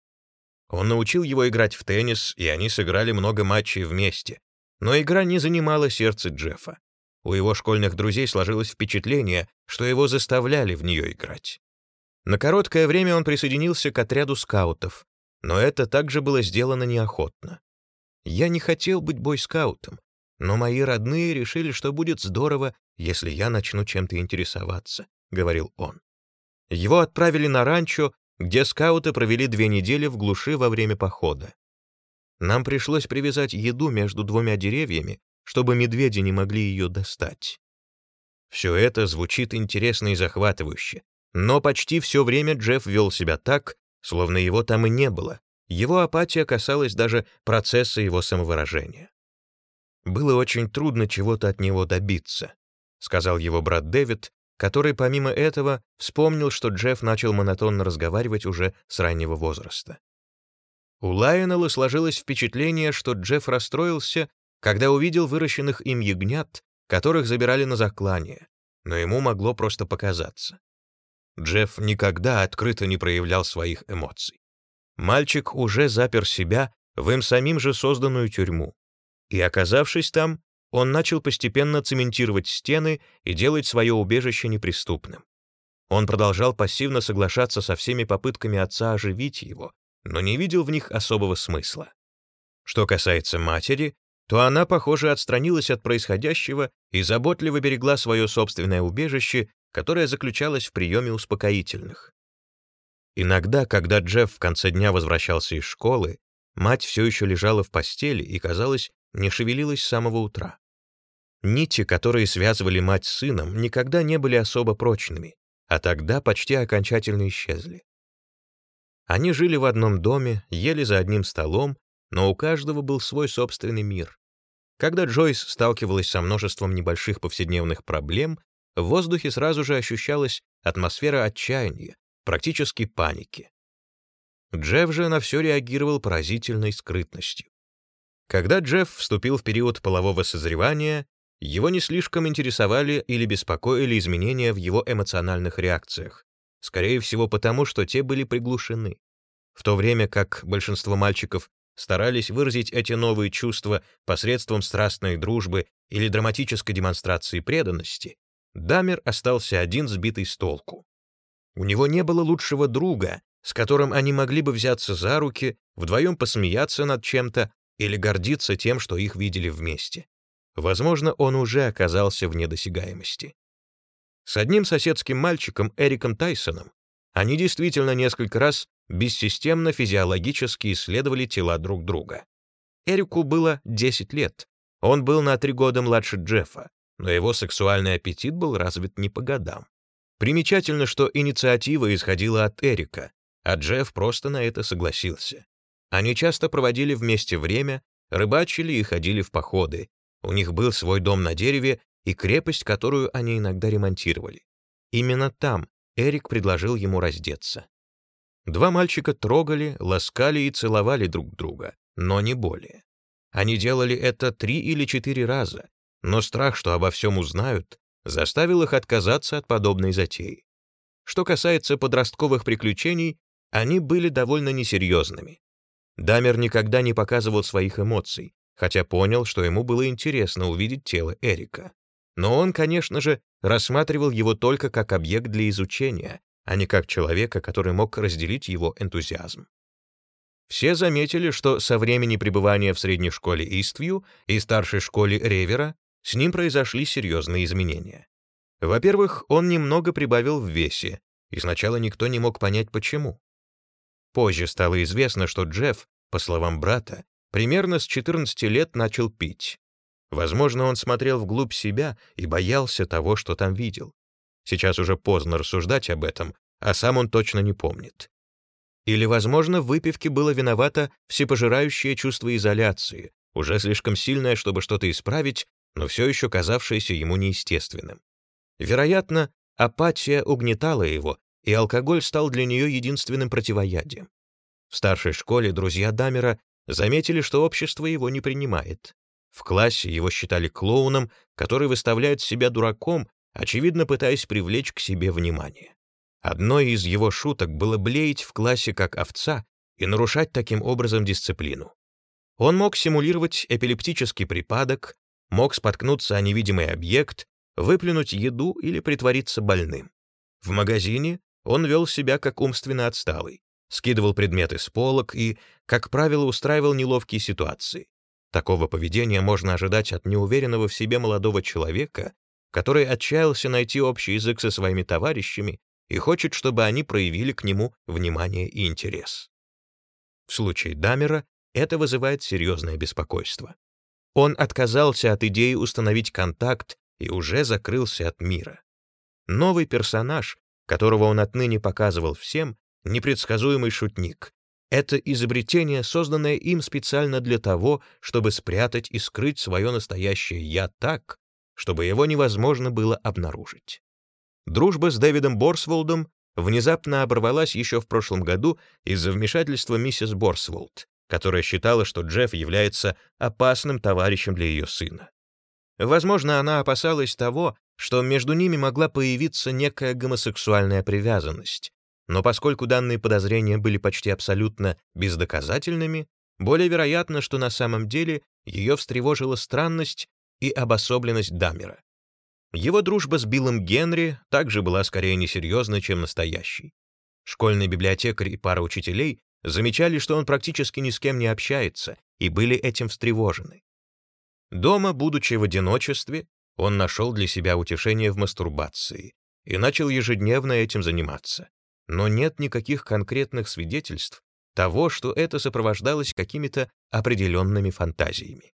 Он научил его играть в теннис, и они сыграли много матчей вместе, но игра не занимала сердце Джеффа. У его школьных друзей сложилось впечатление, что его заставляли в нее играть. На короткое время он присоединился к отряду скаутов, но это также было сделано неохотно. Я не хотел быть бойскаутом, но мои родные решили, что будет здорово, если я начну чем-то интересоваться, — говорил он. Его отправили на ранчо, где скауты провели две недели в глуши во время похода. Нам пришлось привязать еду между двумя деревьями, чтобы медведи не могли ее достать. Все это звучит интересно и захватывающе, но почти все время Джефф вел себя так, словно его там и не было. Его апатия касалась даже процесса его самовыражения. «Было очень трудно чего-то от него добиться», — сказал его брат Дэвид, который помимо этого вспомнил, что Джефф начал монотонно разговаривать уже с раннего возраста. У Лайонелла сложилось впечатление, что Джефф расстроился, когда увидел выращенных им ягнят, которых забирали на заклание, но ему могло просто показаться. Джефф никогда открыто не проявлял своих эмоций. Мальчик уже запер себя в им самим же созданную тюрьму. И оказавшись там, он начал постепенно цементировать стены и делать свое убежище неприступным. Он продолжал пассивно соглашаться со всеми попытками отца оживить его, но не видел в них особого смысла. Что касается матери, то она, похоже, отстранилась от происходящего и заботливо берегла свое собственное убежище, которое заключалось в приеме успокоительных. Иногда, когда Джефф в конце дня возвращался из школы, мать все еще лежала в постели и, казалось, не шевелилась с самого утра. Нити, которые связывали мать с сыном, никогда не были особо прочными, а тогда почти окончательно исчезли. Они жили в одном доме, ели за одним столом, но у каждого был свой собственный мир. Когда Джойс сталкивалась со множеством небольших повседневных проблем, в воздухе сразу же ощущалась атмосфера отчаяния, практически паники. Джефф же на все реагировал поразительной скрытностью. Когда Джефф вступил в период полового созревания, его не слишком интересовали или беспокоили изменения в его эмоциональных реакциях, скорее всего потому, что те были приглушены. В то время как большинство мальчиков старались выразить эти новые чувства посредством страстной дружбы или драматической демонстрации преданности, Дамер остался один сбитый с толку. У него не было лучшего друга, с которым они могли бы взяться за руки, вдвоем посмеяться над чем-то или гордиться тем, что их видели вместе. Возможно, он уже оказался вне досягаемости. С одним соседским мальчиком, Эриком Тайсоном, они действительно несколько раз бессистемно физиологически исследовали тела друг друга. Эрику было 10 лет. Он был на три года младше Джеффа, но его сексуальный аппетит был развит не по годам. Примечательно, что инициатива исходила от Эрика, а Джефф просто на это согласился. Они часто проводили вместе время, рыбачили и ходили в походы. У них был свой дом на дереве и крепость, которую они иногда ремонтировали. Именно там Эрик предложил ему раздеться. Два мальчика трогали, ласкали и целовали друг друга, но не более. Они делали это три или четыре раза, но страх, что обо всем узнают, заставил их отказаться от подобной затеи. Что касается подростковых приключений, они были довольно несерьезными. Дамер никогда не показывал своих эмоций, хотя понял, что ему было интересно увидеть тело Эрика. Но он, конечно же, рассматривал его только как объект для изучения, а не как человека, который мог разделить его энтузиазм. Все заметили, что со времени пребывания в средней школе Иствью и старшей школе Ревера с ним произошли серьезные изменения. Во-первых, он немного прибавил в весе, и сначала никто не мог понять, почему. Позже стало известно, что Джефф, по словам брата, примерно с 14 лет начал пить. Возможно, он смотрел вглубь себя и боялся того, что там видел. Сейчас уже поздно рассуждать об этом, а сам он точно не помнит. Или, возможно, в выпивке было виновато всепожирающее чувство изоляции, уже слишком сильное, чтобы что-то исправить, но все еще казавшееся ему неестественным. Вероятно, апатия угнетала его, и алкоголь стал для нее единственным противоядием. В старшей школе друзья Дамера заметили, что общество его не принимает. В классе его считали клоуном, который выставляет себя дураком очевидно пытаясь привлечь к себе внимание. Одной из его шуток было блеять в классе как овца и нарушать таким образом дисциплину. Он мог симулировать эпилептический припадок, мог споткнуться о невидимый объект, выплюнуть еду или притвориться больным. В магазине он вел себя как умственно отсталый, скидывал предметы с полок и, как правило, устраивал неловкие ситуации. Такого поведения можно ожидать от неуверенного в себе молодого человека, который отчаялся найти общий язык со своими товарищами и хочет, чтобы они проявили к нему внимание и интерес. В случае Дамера это вызывает серьезное беспокойство. Он отказался от идеи установить контакт и уже закрылся от мира. Новый персонаж, которого он отныне показывал всем, непредсказуемый шутник. Это изобретение, созданное им специально для того, чтобы спрятать и скрыть свое настоящее «я» так, чтобы его невозможно было обнаружить. Дружба с Дэвидом Борсволдом внезапно оборвалась еще в прошлом году из-за вмешательства миссис Борсволд, которая считала, что Джефф является опасным товарищем для ее сына. Возможно, она опасалась того, что между ними могла появиться некая гомосексуальная привязанность, но поскольку данные подозрения были почти абсолютно бездоказательными, более вероятно, что на самом деле ее встревожила странность, и обособленность Даммера. Его дружба с Биллом Генри также была скорее несерьезной, чем настоящей. Школьный библиотекарь и пара учителей замечали, что он практически ни с кем не общается, и были этим встревожены. Дома, будучи в одиночестве, он нашел для себя утешение в мастурбации и начал ежедневно этим заниматься. Но нет никаких конкретных свидетельств того, что это сопровождалось какими-то определенными фантазиями.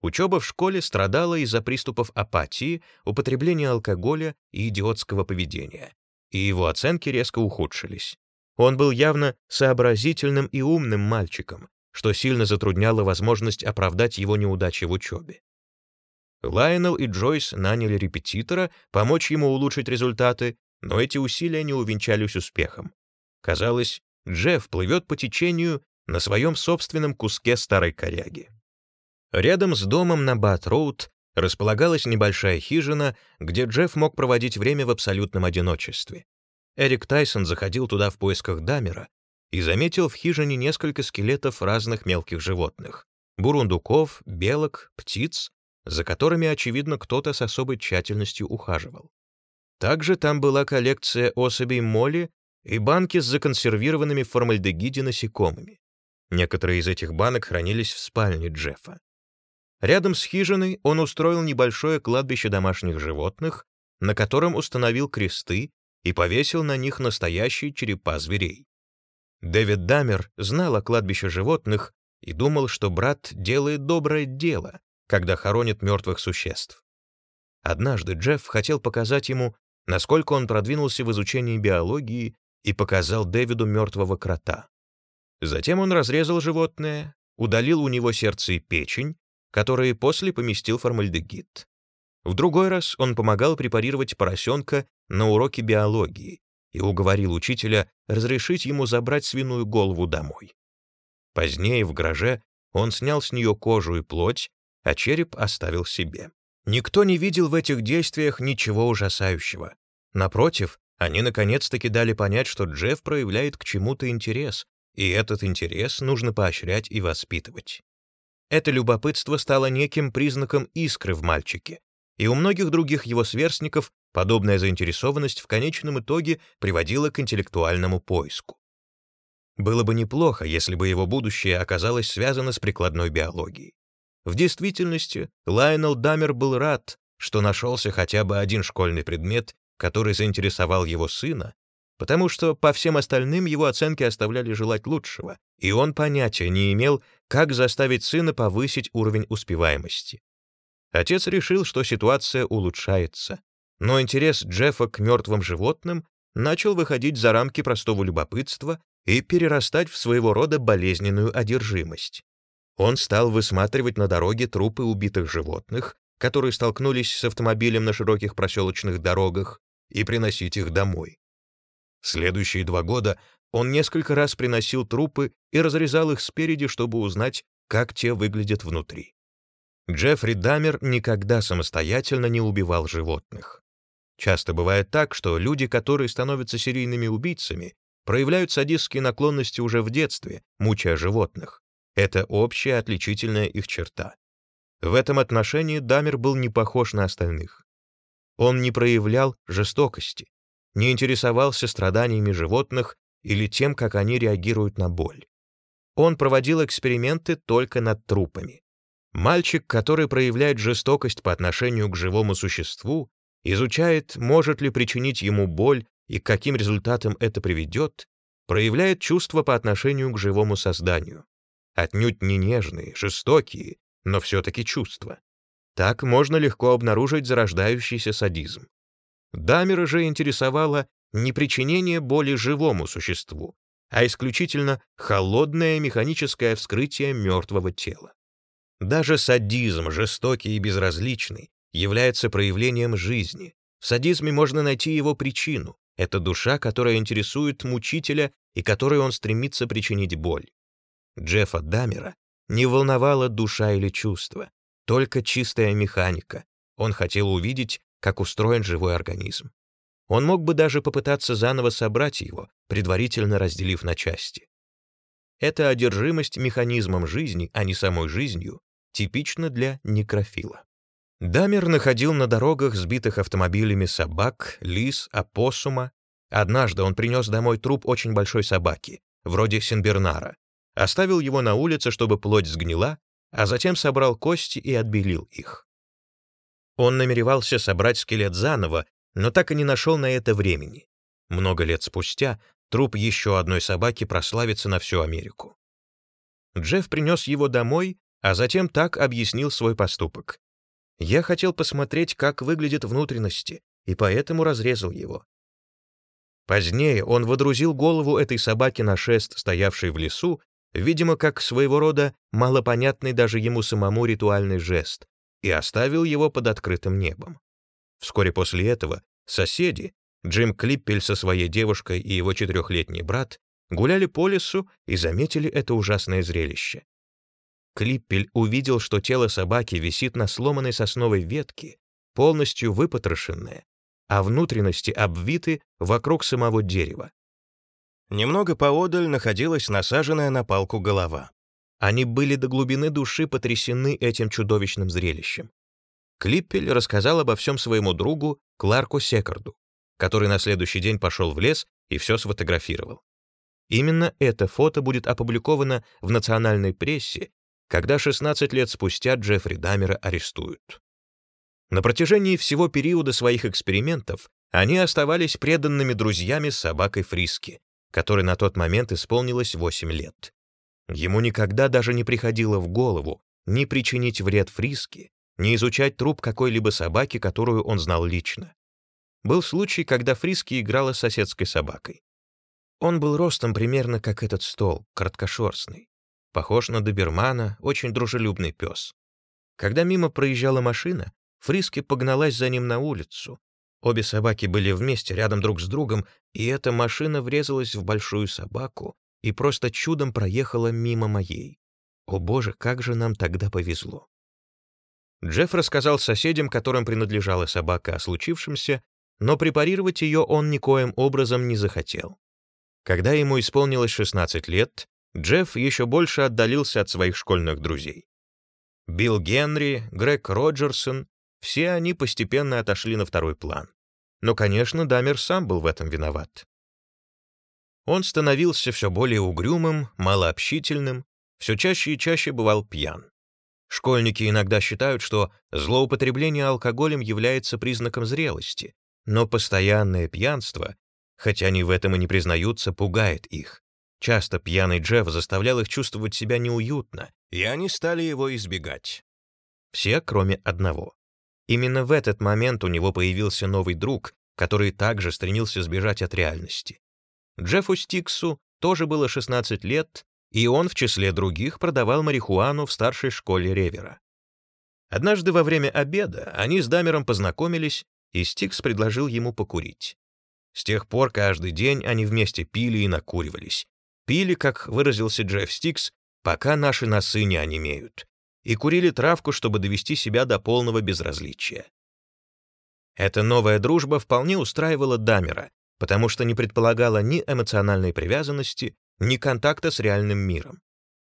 Учеба в школе страдала из-за приступов апатии, употребления алкоголя и идиотского поведения, и его оценки резко ухудшились. Он был явно сообразительным и умным мальчиком, что сильно затрудняло возможность оправдать его неудачи в учебе. Лайонел и Джойс наняли репетитора помочь ему улучшить результаты, но эти усилия не увенчались успехом. Казалось, Джефф плывет по течению на своем собственном куске старой коряги. Рядом с домом на Бат-Роуд располагалась небольшая хижина, где Джефф мог проводить время в абсолютном одиночестве. Эрик Тайсон заходил туда в поисках Дамера и заметил в хижине несколько скелетов разных мелких животных — бурундуков, белок, птиц, за которыми, очевидно, кто-то с особой тщательностью ухаживал. Также там была коллекция особей моли и банки с законсервированными в формальдегиде насекомыми. Некоторые из этих банок хранились в спальне Джеффа. Рядом с хижиной он устроил небольшое кладбище домашних животных, на котором установил кресты и повесил на них настоящие черепа зверей. Дэвид Дамер знал о кладбище животных и думал, что брат делает доброе дело, когда хоронит мертвых существ. Однажды Джефф хотел показать ему, насколько он продвинулся в изучении биологии и показал Дэвиду мертвого крота. Затем он разрезал животное, удалил у него сердце и печень, которые после поместил формальдегид. В другой раз он помогал препарировать поросенка на уроке биологии и уговорил учителя разрешить ему забрать свиную голову домой. Позднее в гараже он снял с нее кожу и плоть, а череп оставил себе. Никто не видел в этих действиях ничего ужасающего. Напротив, они наконец-таки дали понять, что Джефф проявляет к чему-то интерес, и этот интерес нужно поощрять и воспитывать. Это любопытство стало неким признаком искры в мальчике, и у многих других его сверстников подобная заинтересованность в конечном итоге приводила к интеллектуальному поиску. Было бы неплохо, если бы его будущее оказалось связано с прикладной биологией. В действительности, Лайонел Дамер был рад, что нашелся хотя бы один школьный предмет, который заинтересовал его сына, потому что по всем остальным его оценки оставляли желать лучшего, и он понятия не имел, как заставить сына повысить уровень успеваемости. Отец решил, что ситуация улучшается, но интерес Джеффа к мертвым животным начал выходить за рамки простого любопытства и перерастать в своего рода болезненную одержимость. Он стал высматривать на дороге трупы убитых животных, которые столкнулись с автомобилем на широких проселочных дорогах, и приносить их домой. Следующие два года он несколько раз приносил трупы и разрезал их спереди, чтобы узнать, как те выглядят внутри. Джеффри Дамер никогда самостоятельно не убивал животных. Часто бывает так, что люди, которые становятся серийными убийцами, проявляют садистские наклонности уже в детстве, мучая животных. Это общая отличительная их черта. В этом отношении Дамер был не похож на остальных. Он не проявлял жестокости, не интересовался страданиями животных или тем, как они реагируют на боль. Он проводил эксперименты только над трупами. Мальчик, который проявляет жестокость по отношению к живому существу, изучает, может ли причинить ему боль и к каким результатам это приведет, проявляет чувства по отношению к живому созданию. Отнюдь не нежные, жестокие, но все-таки чувства. Так можно легко обнаружить зарождающийся садизм. Дамера же интересовало не причинение боли живому существу, а исключительно холодное механическое вскрытие мертвого тела. Даже садизм, жестокий и безразличный, является проявлением жизни. В садизме можно найти его причину. Это душа, которая интересует мучителя и которой он стремится причинить боль. Джеффа Дамера не волновала душа или чувство, только чистая механика. Он хотел увидеть, как устроен живой организм. Он мог бы даже попытаться заново собрать его, предварительно разделив на части. Эта одержимость механизмом жизни, а не самой жизнью, типична для некрофила. Дамер находил на дорогах сбитых автомобилями собак, лис, опоссума. Однажды он принес домой труп очень большой собаки, вроде Сенбернара, оставил его на улице, чтобы плоть сгнила, а затем собрал кости и отбелил их. Он намеревался собрать скелет заново, но так и не нашел на это времени. Много лет спустя труп еще одной собаки прославится на всю Америку. Джефф принес его домой, а затем так объяснил свой поступок. «Я хотел посмотреть, как выглядят внутренности, и поэтому разрезал его». Позднее он водрузил голову этой собаки на шест, стоявший в лесу, видимо, как своего рода малопонятный даже ему самому ритуальный жест, и оставил его под открытым небом. Вскоре после этого соседи, Джим Клиппель со своей девушкой и его четырехлетний брат, гуляли по лесу и заметили это ужасное зрелище. Клиппель увидел, что тело собаки висит на сломанной сосновой ветке, полностью выпотрошенное, а внутренности обвиты вокруг самого дерева. Немного поодаль находилась насаженная на палку голова. Они были до глубины души потрясены этим чудовищным зрелищем. Клиппель рассказал обо всем своему другу Кларку Секарду, который на следующий день пошел в лес и все сфотографировал. Именно это фото будет опубликовано в национальной прессе, когда 16 лет спустя Джеффри Дамера арестуют. На протяжении всего периода своих экспериментов они оставались преданными друзьями с собакой Фриски, которой на тот момент исполнилось 8 лет. Ему никогда даже не приходило в голову ни причинить вред Фриске, ни изучать труп какой-либо собаки, которую он знал лично. Был случай, когда Фриски играла с соседской собакой. Он был ростом примерно как этот стол, короткошерстный. Похож на добермана, очень дружелюбный пес. Когда мимо проезжала машина, Фриски погналась за ним на улицу, Обе собаки были вместе, рядом друг с другом, и эта машина врезалась в большую собаку и просто чудом проехала мимо моей. О боже, как же нам тогда повезло. Джефф рассказал соседям, которым принадлежала собака, о случившемся, но препарировать ее он никоим образом не захотел. Когда ему исполнилось 16 лет, Джефф еще больше отдалился от своих школьных друзей. Билл Генри, Грег Роджерсон все они постепенно отошли на второй план. Но, конечно, Дамер сам был в этом виноват. Он становился все более угрюмым, малообщительным, все чаще и чаще бывал пьян. Школьники иногда считают, что злоупотребление алкоголем является признаком зрелости, но постоянное пьянство, хотя они в этом и не признаются, пугает их. Часто пьяный Джефф заставлял их чувствовать себя неуютно, и они стали его избегать. Все, кроме одного. Именно в этот момент у него появился новый друг, который также стремился сбежать от реальности. Джеффу Стиксу тоже было 16 лет, и он в числе других продавал марихуану в старшей школе Ревера. Однажды во время обеда они с Дамером познакомились, и Стикс предложил ему покурить. С тех пор каждый день они вместе пили и накуривались. Пили, как выразился Джефф Стикс, пока наши носы не онемеют и курили травку, чтобы довести себя до полного безразличия. Эта новая дружба вполне устраивала Дамера, потому что не предполагала ни эмоциональной привязанности, ни контакта с реальным миром.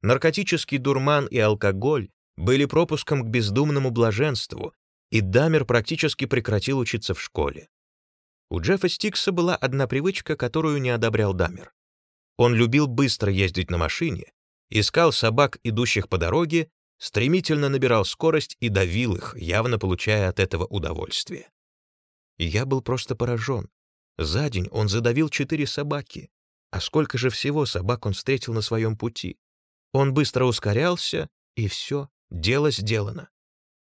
Наркотический дурман и алкоголь были пропуском к бездумному блаженству, и Дамер практически прекратил учиться в школе. У Джеффа Стикса была одна привычка, которую не одобрял Дамер. Он любил быстро ездить на машине, искал собак, идущих по дороге, стремительно набирал скорость и давил их, явно получая от этого удовольствие. Я был просто поражен. За день он задавил четыре собаки. А сколько же всего собак он встретил на своем пути? Он быстро ускорялся, и все, дело сделано.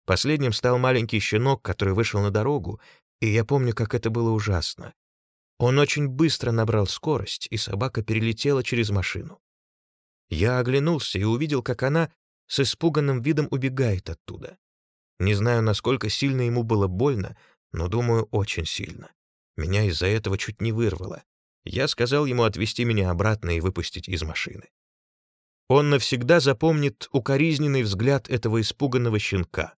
Последним стал маленький щенок, который вышел на дорогу, и я помню, как это было ужасно. Он очень быстро набрал скорость, и собака перелетела через машину. Я оглянулся и увидел, как она с испуганным видом убегает оттуда. Не знаю, насколько сильно ему было больно, но, думаю, очень сильно. Меня из-за этого чуть не вырвало. Я сказал ему отвезти меня обратно и выпустить из машины. Он навсегда запомнит укоризненный взгляд этого испуганного щенка.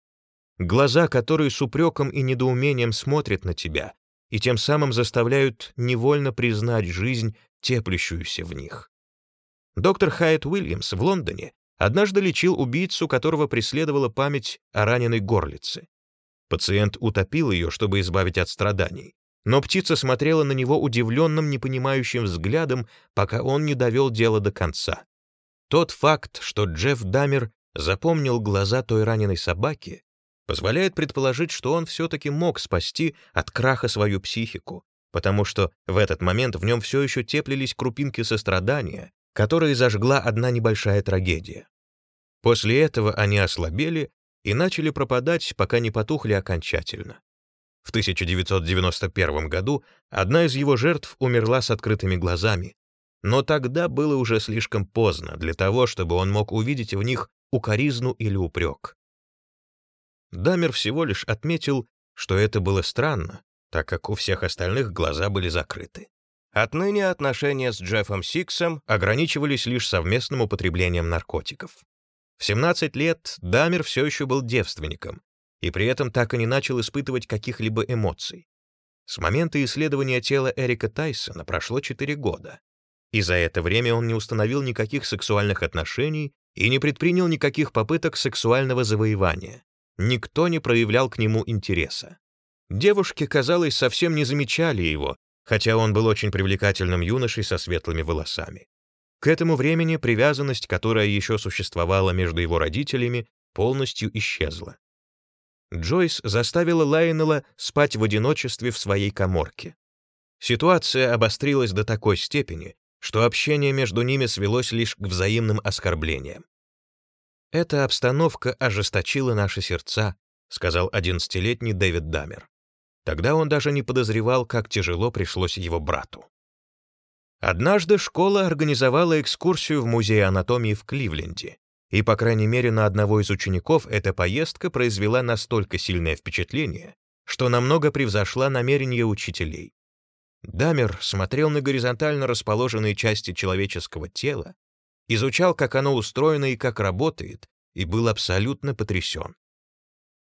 Глаза, которые с упреком и недоумением смотрят на тебя и тем самым заставляют невольно признать жизнь, теплящуюся в них. Доктор Хайет Уильямс в Лондоне однажды лечил убийцу, которого преследовала память о раненой горлице. Пациент утопил ее, чтобы избавить от страданий. Но птица смотрела на него удивленным, непонимающим взглядом, пока он не довел дело до конца. Тот факт, что Джефф Дамер запомнил глаза той раненой собаки, позволяет предположить, что он все-таки мог спасти от краха свою психику, потому что в этот момент в нем все еще теплились крупинки сострадания, которые зажгла одна небольшая трагедия. После этого они ослабели и начали пропадать, пока не потухли окончательно. В 1991 году одна из его жертв умерла с открытыми глазами, но тогда было уже слишком поздно для того, чтобы он мог увидеть в них укоризну или упрек. Дамер всего лишь отметил, что это было странно, так как у всех остальных глаза были закрыты. Отныне отношения с Джеффом Сиксом ограничивались лишь совместным употреблением наркотиков. В 17 лет Дамер все еще был девственником, и при этом так и не начал испытывать каких-либо эмоций. С момента исследования тела Эрика Тайсона прошло 4 года, и за это время он не установил никаких сексуальных отношений и не предпринял никаких попыток сексуального завоевания. Никто не проявлял к нему интереса. Девушки, казалось, совсем не замечали его, хотя он был очень привлекательным юношей со светлыми волосами. К этому времени привязанность, которая еще существовала между его родителями, полностью исчезла. Джойс заставила Лайнела спать в одиночестве в своей коморке. Ситуация обострилась до такой степени, что общение между ними свелось лишь к взаимным оскорблениям. «Эта обстановка ожесточила наши сердца», — сказал одиннадцатилетний Дэвид Дамер. Тогда он даже не подозревал, как тяжело пришлось его брату. Однажды школа организовала экскурсию в музей анатомии в Кливленде, и, по крайней мере, на одного из учеников эта поездка произвела настолько сильное впечатление, что намного превзошла намерения учителей. Дамер смотрел на горизонтально расположенные части человеческого тела, изучал, как оно устроено и как работает, и был абсолютно потрясен.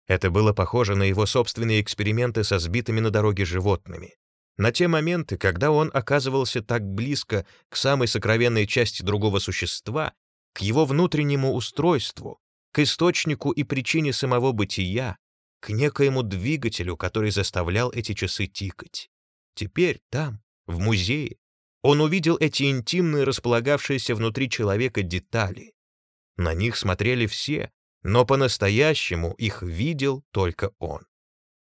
Это было похоже на его собственные эксперименты со сбитыми на дороге животными. На те моменты, когда он оказывался так близко к самой сокровенной части другого существа, к его внутреннему устройству, к источнику и причине самого бытия, к некоему двигателю, который заставлял эти часы тикать. Теперь там, в музее, он увидел эти интимные, располагавшиеся внутри человека детали. На них смотрели все, но по-настоящему их видел только он.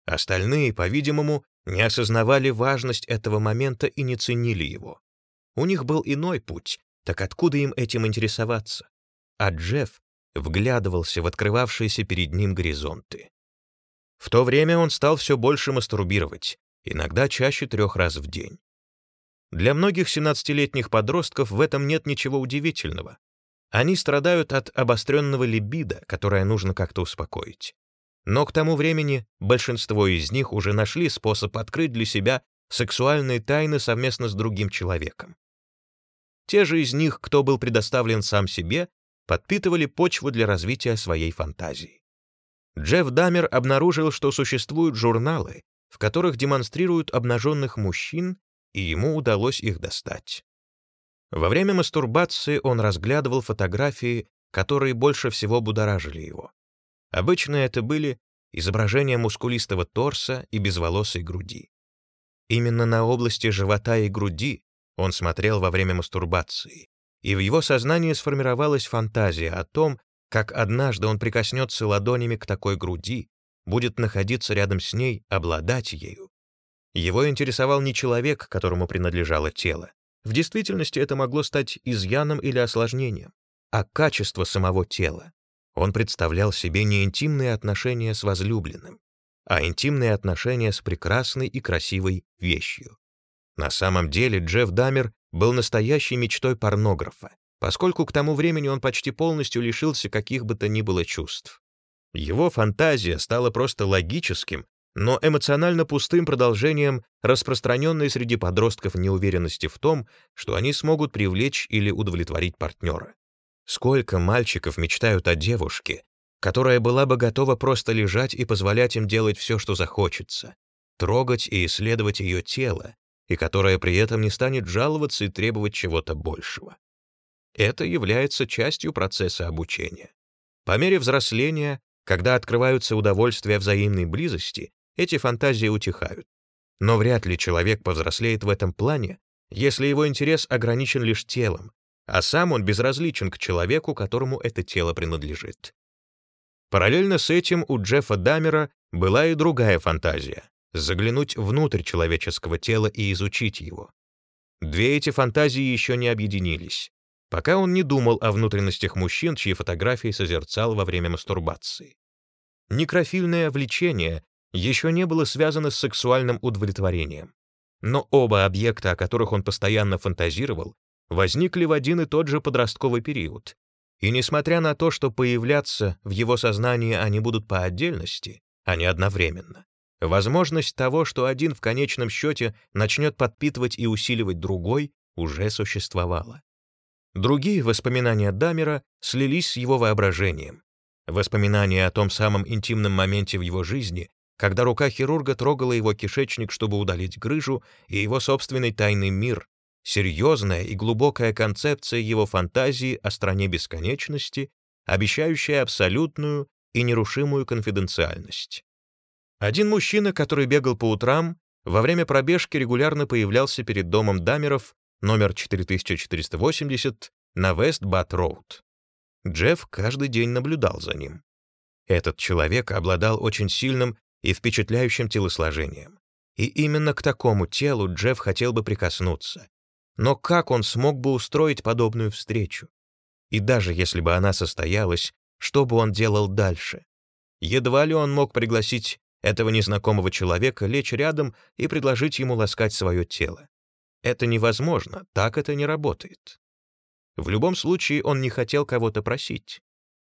Остальные, по-видимому, не осознавали важность этого момента и не ценили его. У них был иной путь, так откуда им этим интересоваться? А Джефф вглядывался в открывавшиеся перед ним горизонты. В то время он стал все больше мастурбировать, иногда чаще трех раз в день. Для многих 17-летних подростков в этом нет ничего удивительного. Они страдают от обостренного либидо, которое нужно как-то успокоить. Но к тому времени большинство из них уже нашли способ открыть для себя сексуальные тайны совместно с другим человеком. Те же из них, кто был предоставлен сам себе, подпитывали почву для развития своей фантазии. Джефф Дамер обнаружил, что существуют журналы, в которых демонстрируют обнаженных мужчин, и ему удалось их достать. Во время мастурбации он разглядывал фотографии, которые больше всего будоражили его. Обычно это были изображения мускулистого торса и безволосой груди. Именно на области живота и груди он смотрел во время мастурбации, и в его сознании сформировалась фантазия о том, как однажды он прикоснется ладонями к такой груди, будет находиться рядом с ней, обладать ею. Его интересовал не человек, которому принадлежало тело, в действительности это могло стать изъяном или осложнением, а качество самого тела. Он представлял себе не интимные отношения с возлюбленным, а интимные отношения с прекрасной и красивой вещью. На самом деле Джефф Дамер был настоящей мечтой порнографа, поскольку к тому времени он почти полностью лишился каких бы то ни было чувств. Его фантазия стала просто логическим но эмоционально пустым продолжением распространенной среди подростков неуверенности в том, что они смогут привлечь или удовлетворить партнера. Сколько мальчиков мечтают о девушке, которая была бы готова просто лежать и позволять им делать все, что захочется, трогать и исследовать ее тело, и которая при этом не станет жаловаться и требовать чего-то большего. Это является частью процесса обучения. По мере взросления, когда открываются удовольствия взаимной близости, эти фантазии утихают. Но вряд ли человек повзрослеет в этом плане, если его интерес ограничен лишь телом, а сам он безразличен к человеку, которому это тело принадлежит. Параллельно с этим у Джеффа Дамера была и другая фантазия — заглянуть внутрь человеческого тела и изучить его. Две эти фантазии еще не объединились, пока он не думал о внутренностях мужчин, чьи фотографии созерцал во время мастурбации. Некрофильное влечение еще не было связано с сексуальным удовлетворением. Но оба объекта, о которых он постоянно фантазировал, возникли в один и тот же подростковый период. И несмотря на то, что появляться в его сознании они будут по отдельности, а не одновременно, возможность того, что один в конечном счете начнет подпитывать и усиливать другой, уже существовала. Другие воспоминания Дамера слились с его воображением. Воспоминания о том самом интимном моменте в его жизни, когда рука хирурга трогала его кишечник, чтобы удалить грыжу, и его собственный тайный мир, серьезная и глубокая концепция его фантазии о стране бесконечности, обещающая абсолютную и нерушимую конфиденциальность. Один мужчина, который бегал по утрам, во время пробежки регулярно появлялся перед домом Дамеров номер 4480 на Вест-Бат-Роуд. Джефф каждый день наблюдал за ним. Этот человек обладал очень сильным и впечатляющим телосложением. И именно к такому телу Джефф хотел бы прикоснуться. Но как он смог бы устроить подобную встречу? И даже если бы она состоялась, что бы он делал дальше? Едва ли он мог пригласить этого незнакомого человека лечь рядом и предложить ему ласкать свое тело. Это невозможно, так это не работает. В любом случае он не хотел кого-то просить.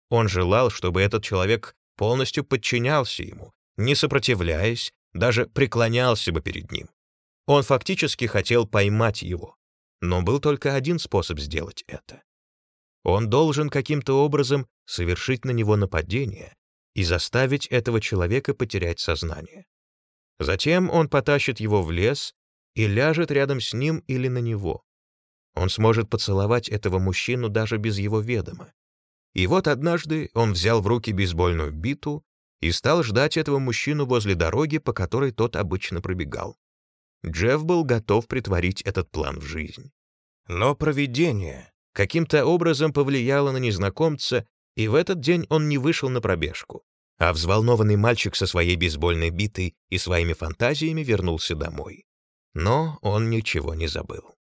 Он желал, чтобы этот человек полностью подчинялся ему, не сопротивляясь, даже преклонялся бы перед ним. Он фактически хотел поймать его, но был только один способ сделать это. Он должен каким-то образом совершить на него нападение и заставить этого человека потерять сознание. Затем он потащит его в лес и ляжет рядом с ним или на него. Он сможет поцеловать этого мужчину даже без его ведома. И вот однажды он взял в руки бейсбольную биту и стал ждать этого мужчину возле дороги, по которой тот обычно пробегал. Джефф был готов притворить этот план в жизнь. Но провидение каким-то образом повлияло на незнакомца, и в этот день он не вышел на пробежку. А взволнованный мальчик со своей бейсбольной битой и своими фантазиями вернулся домой. Но он ничего не забыл.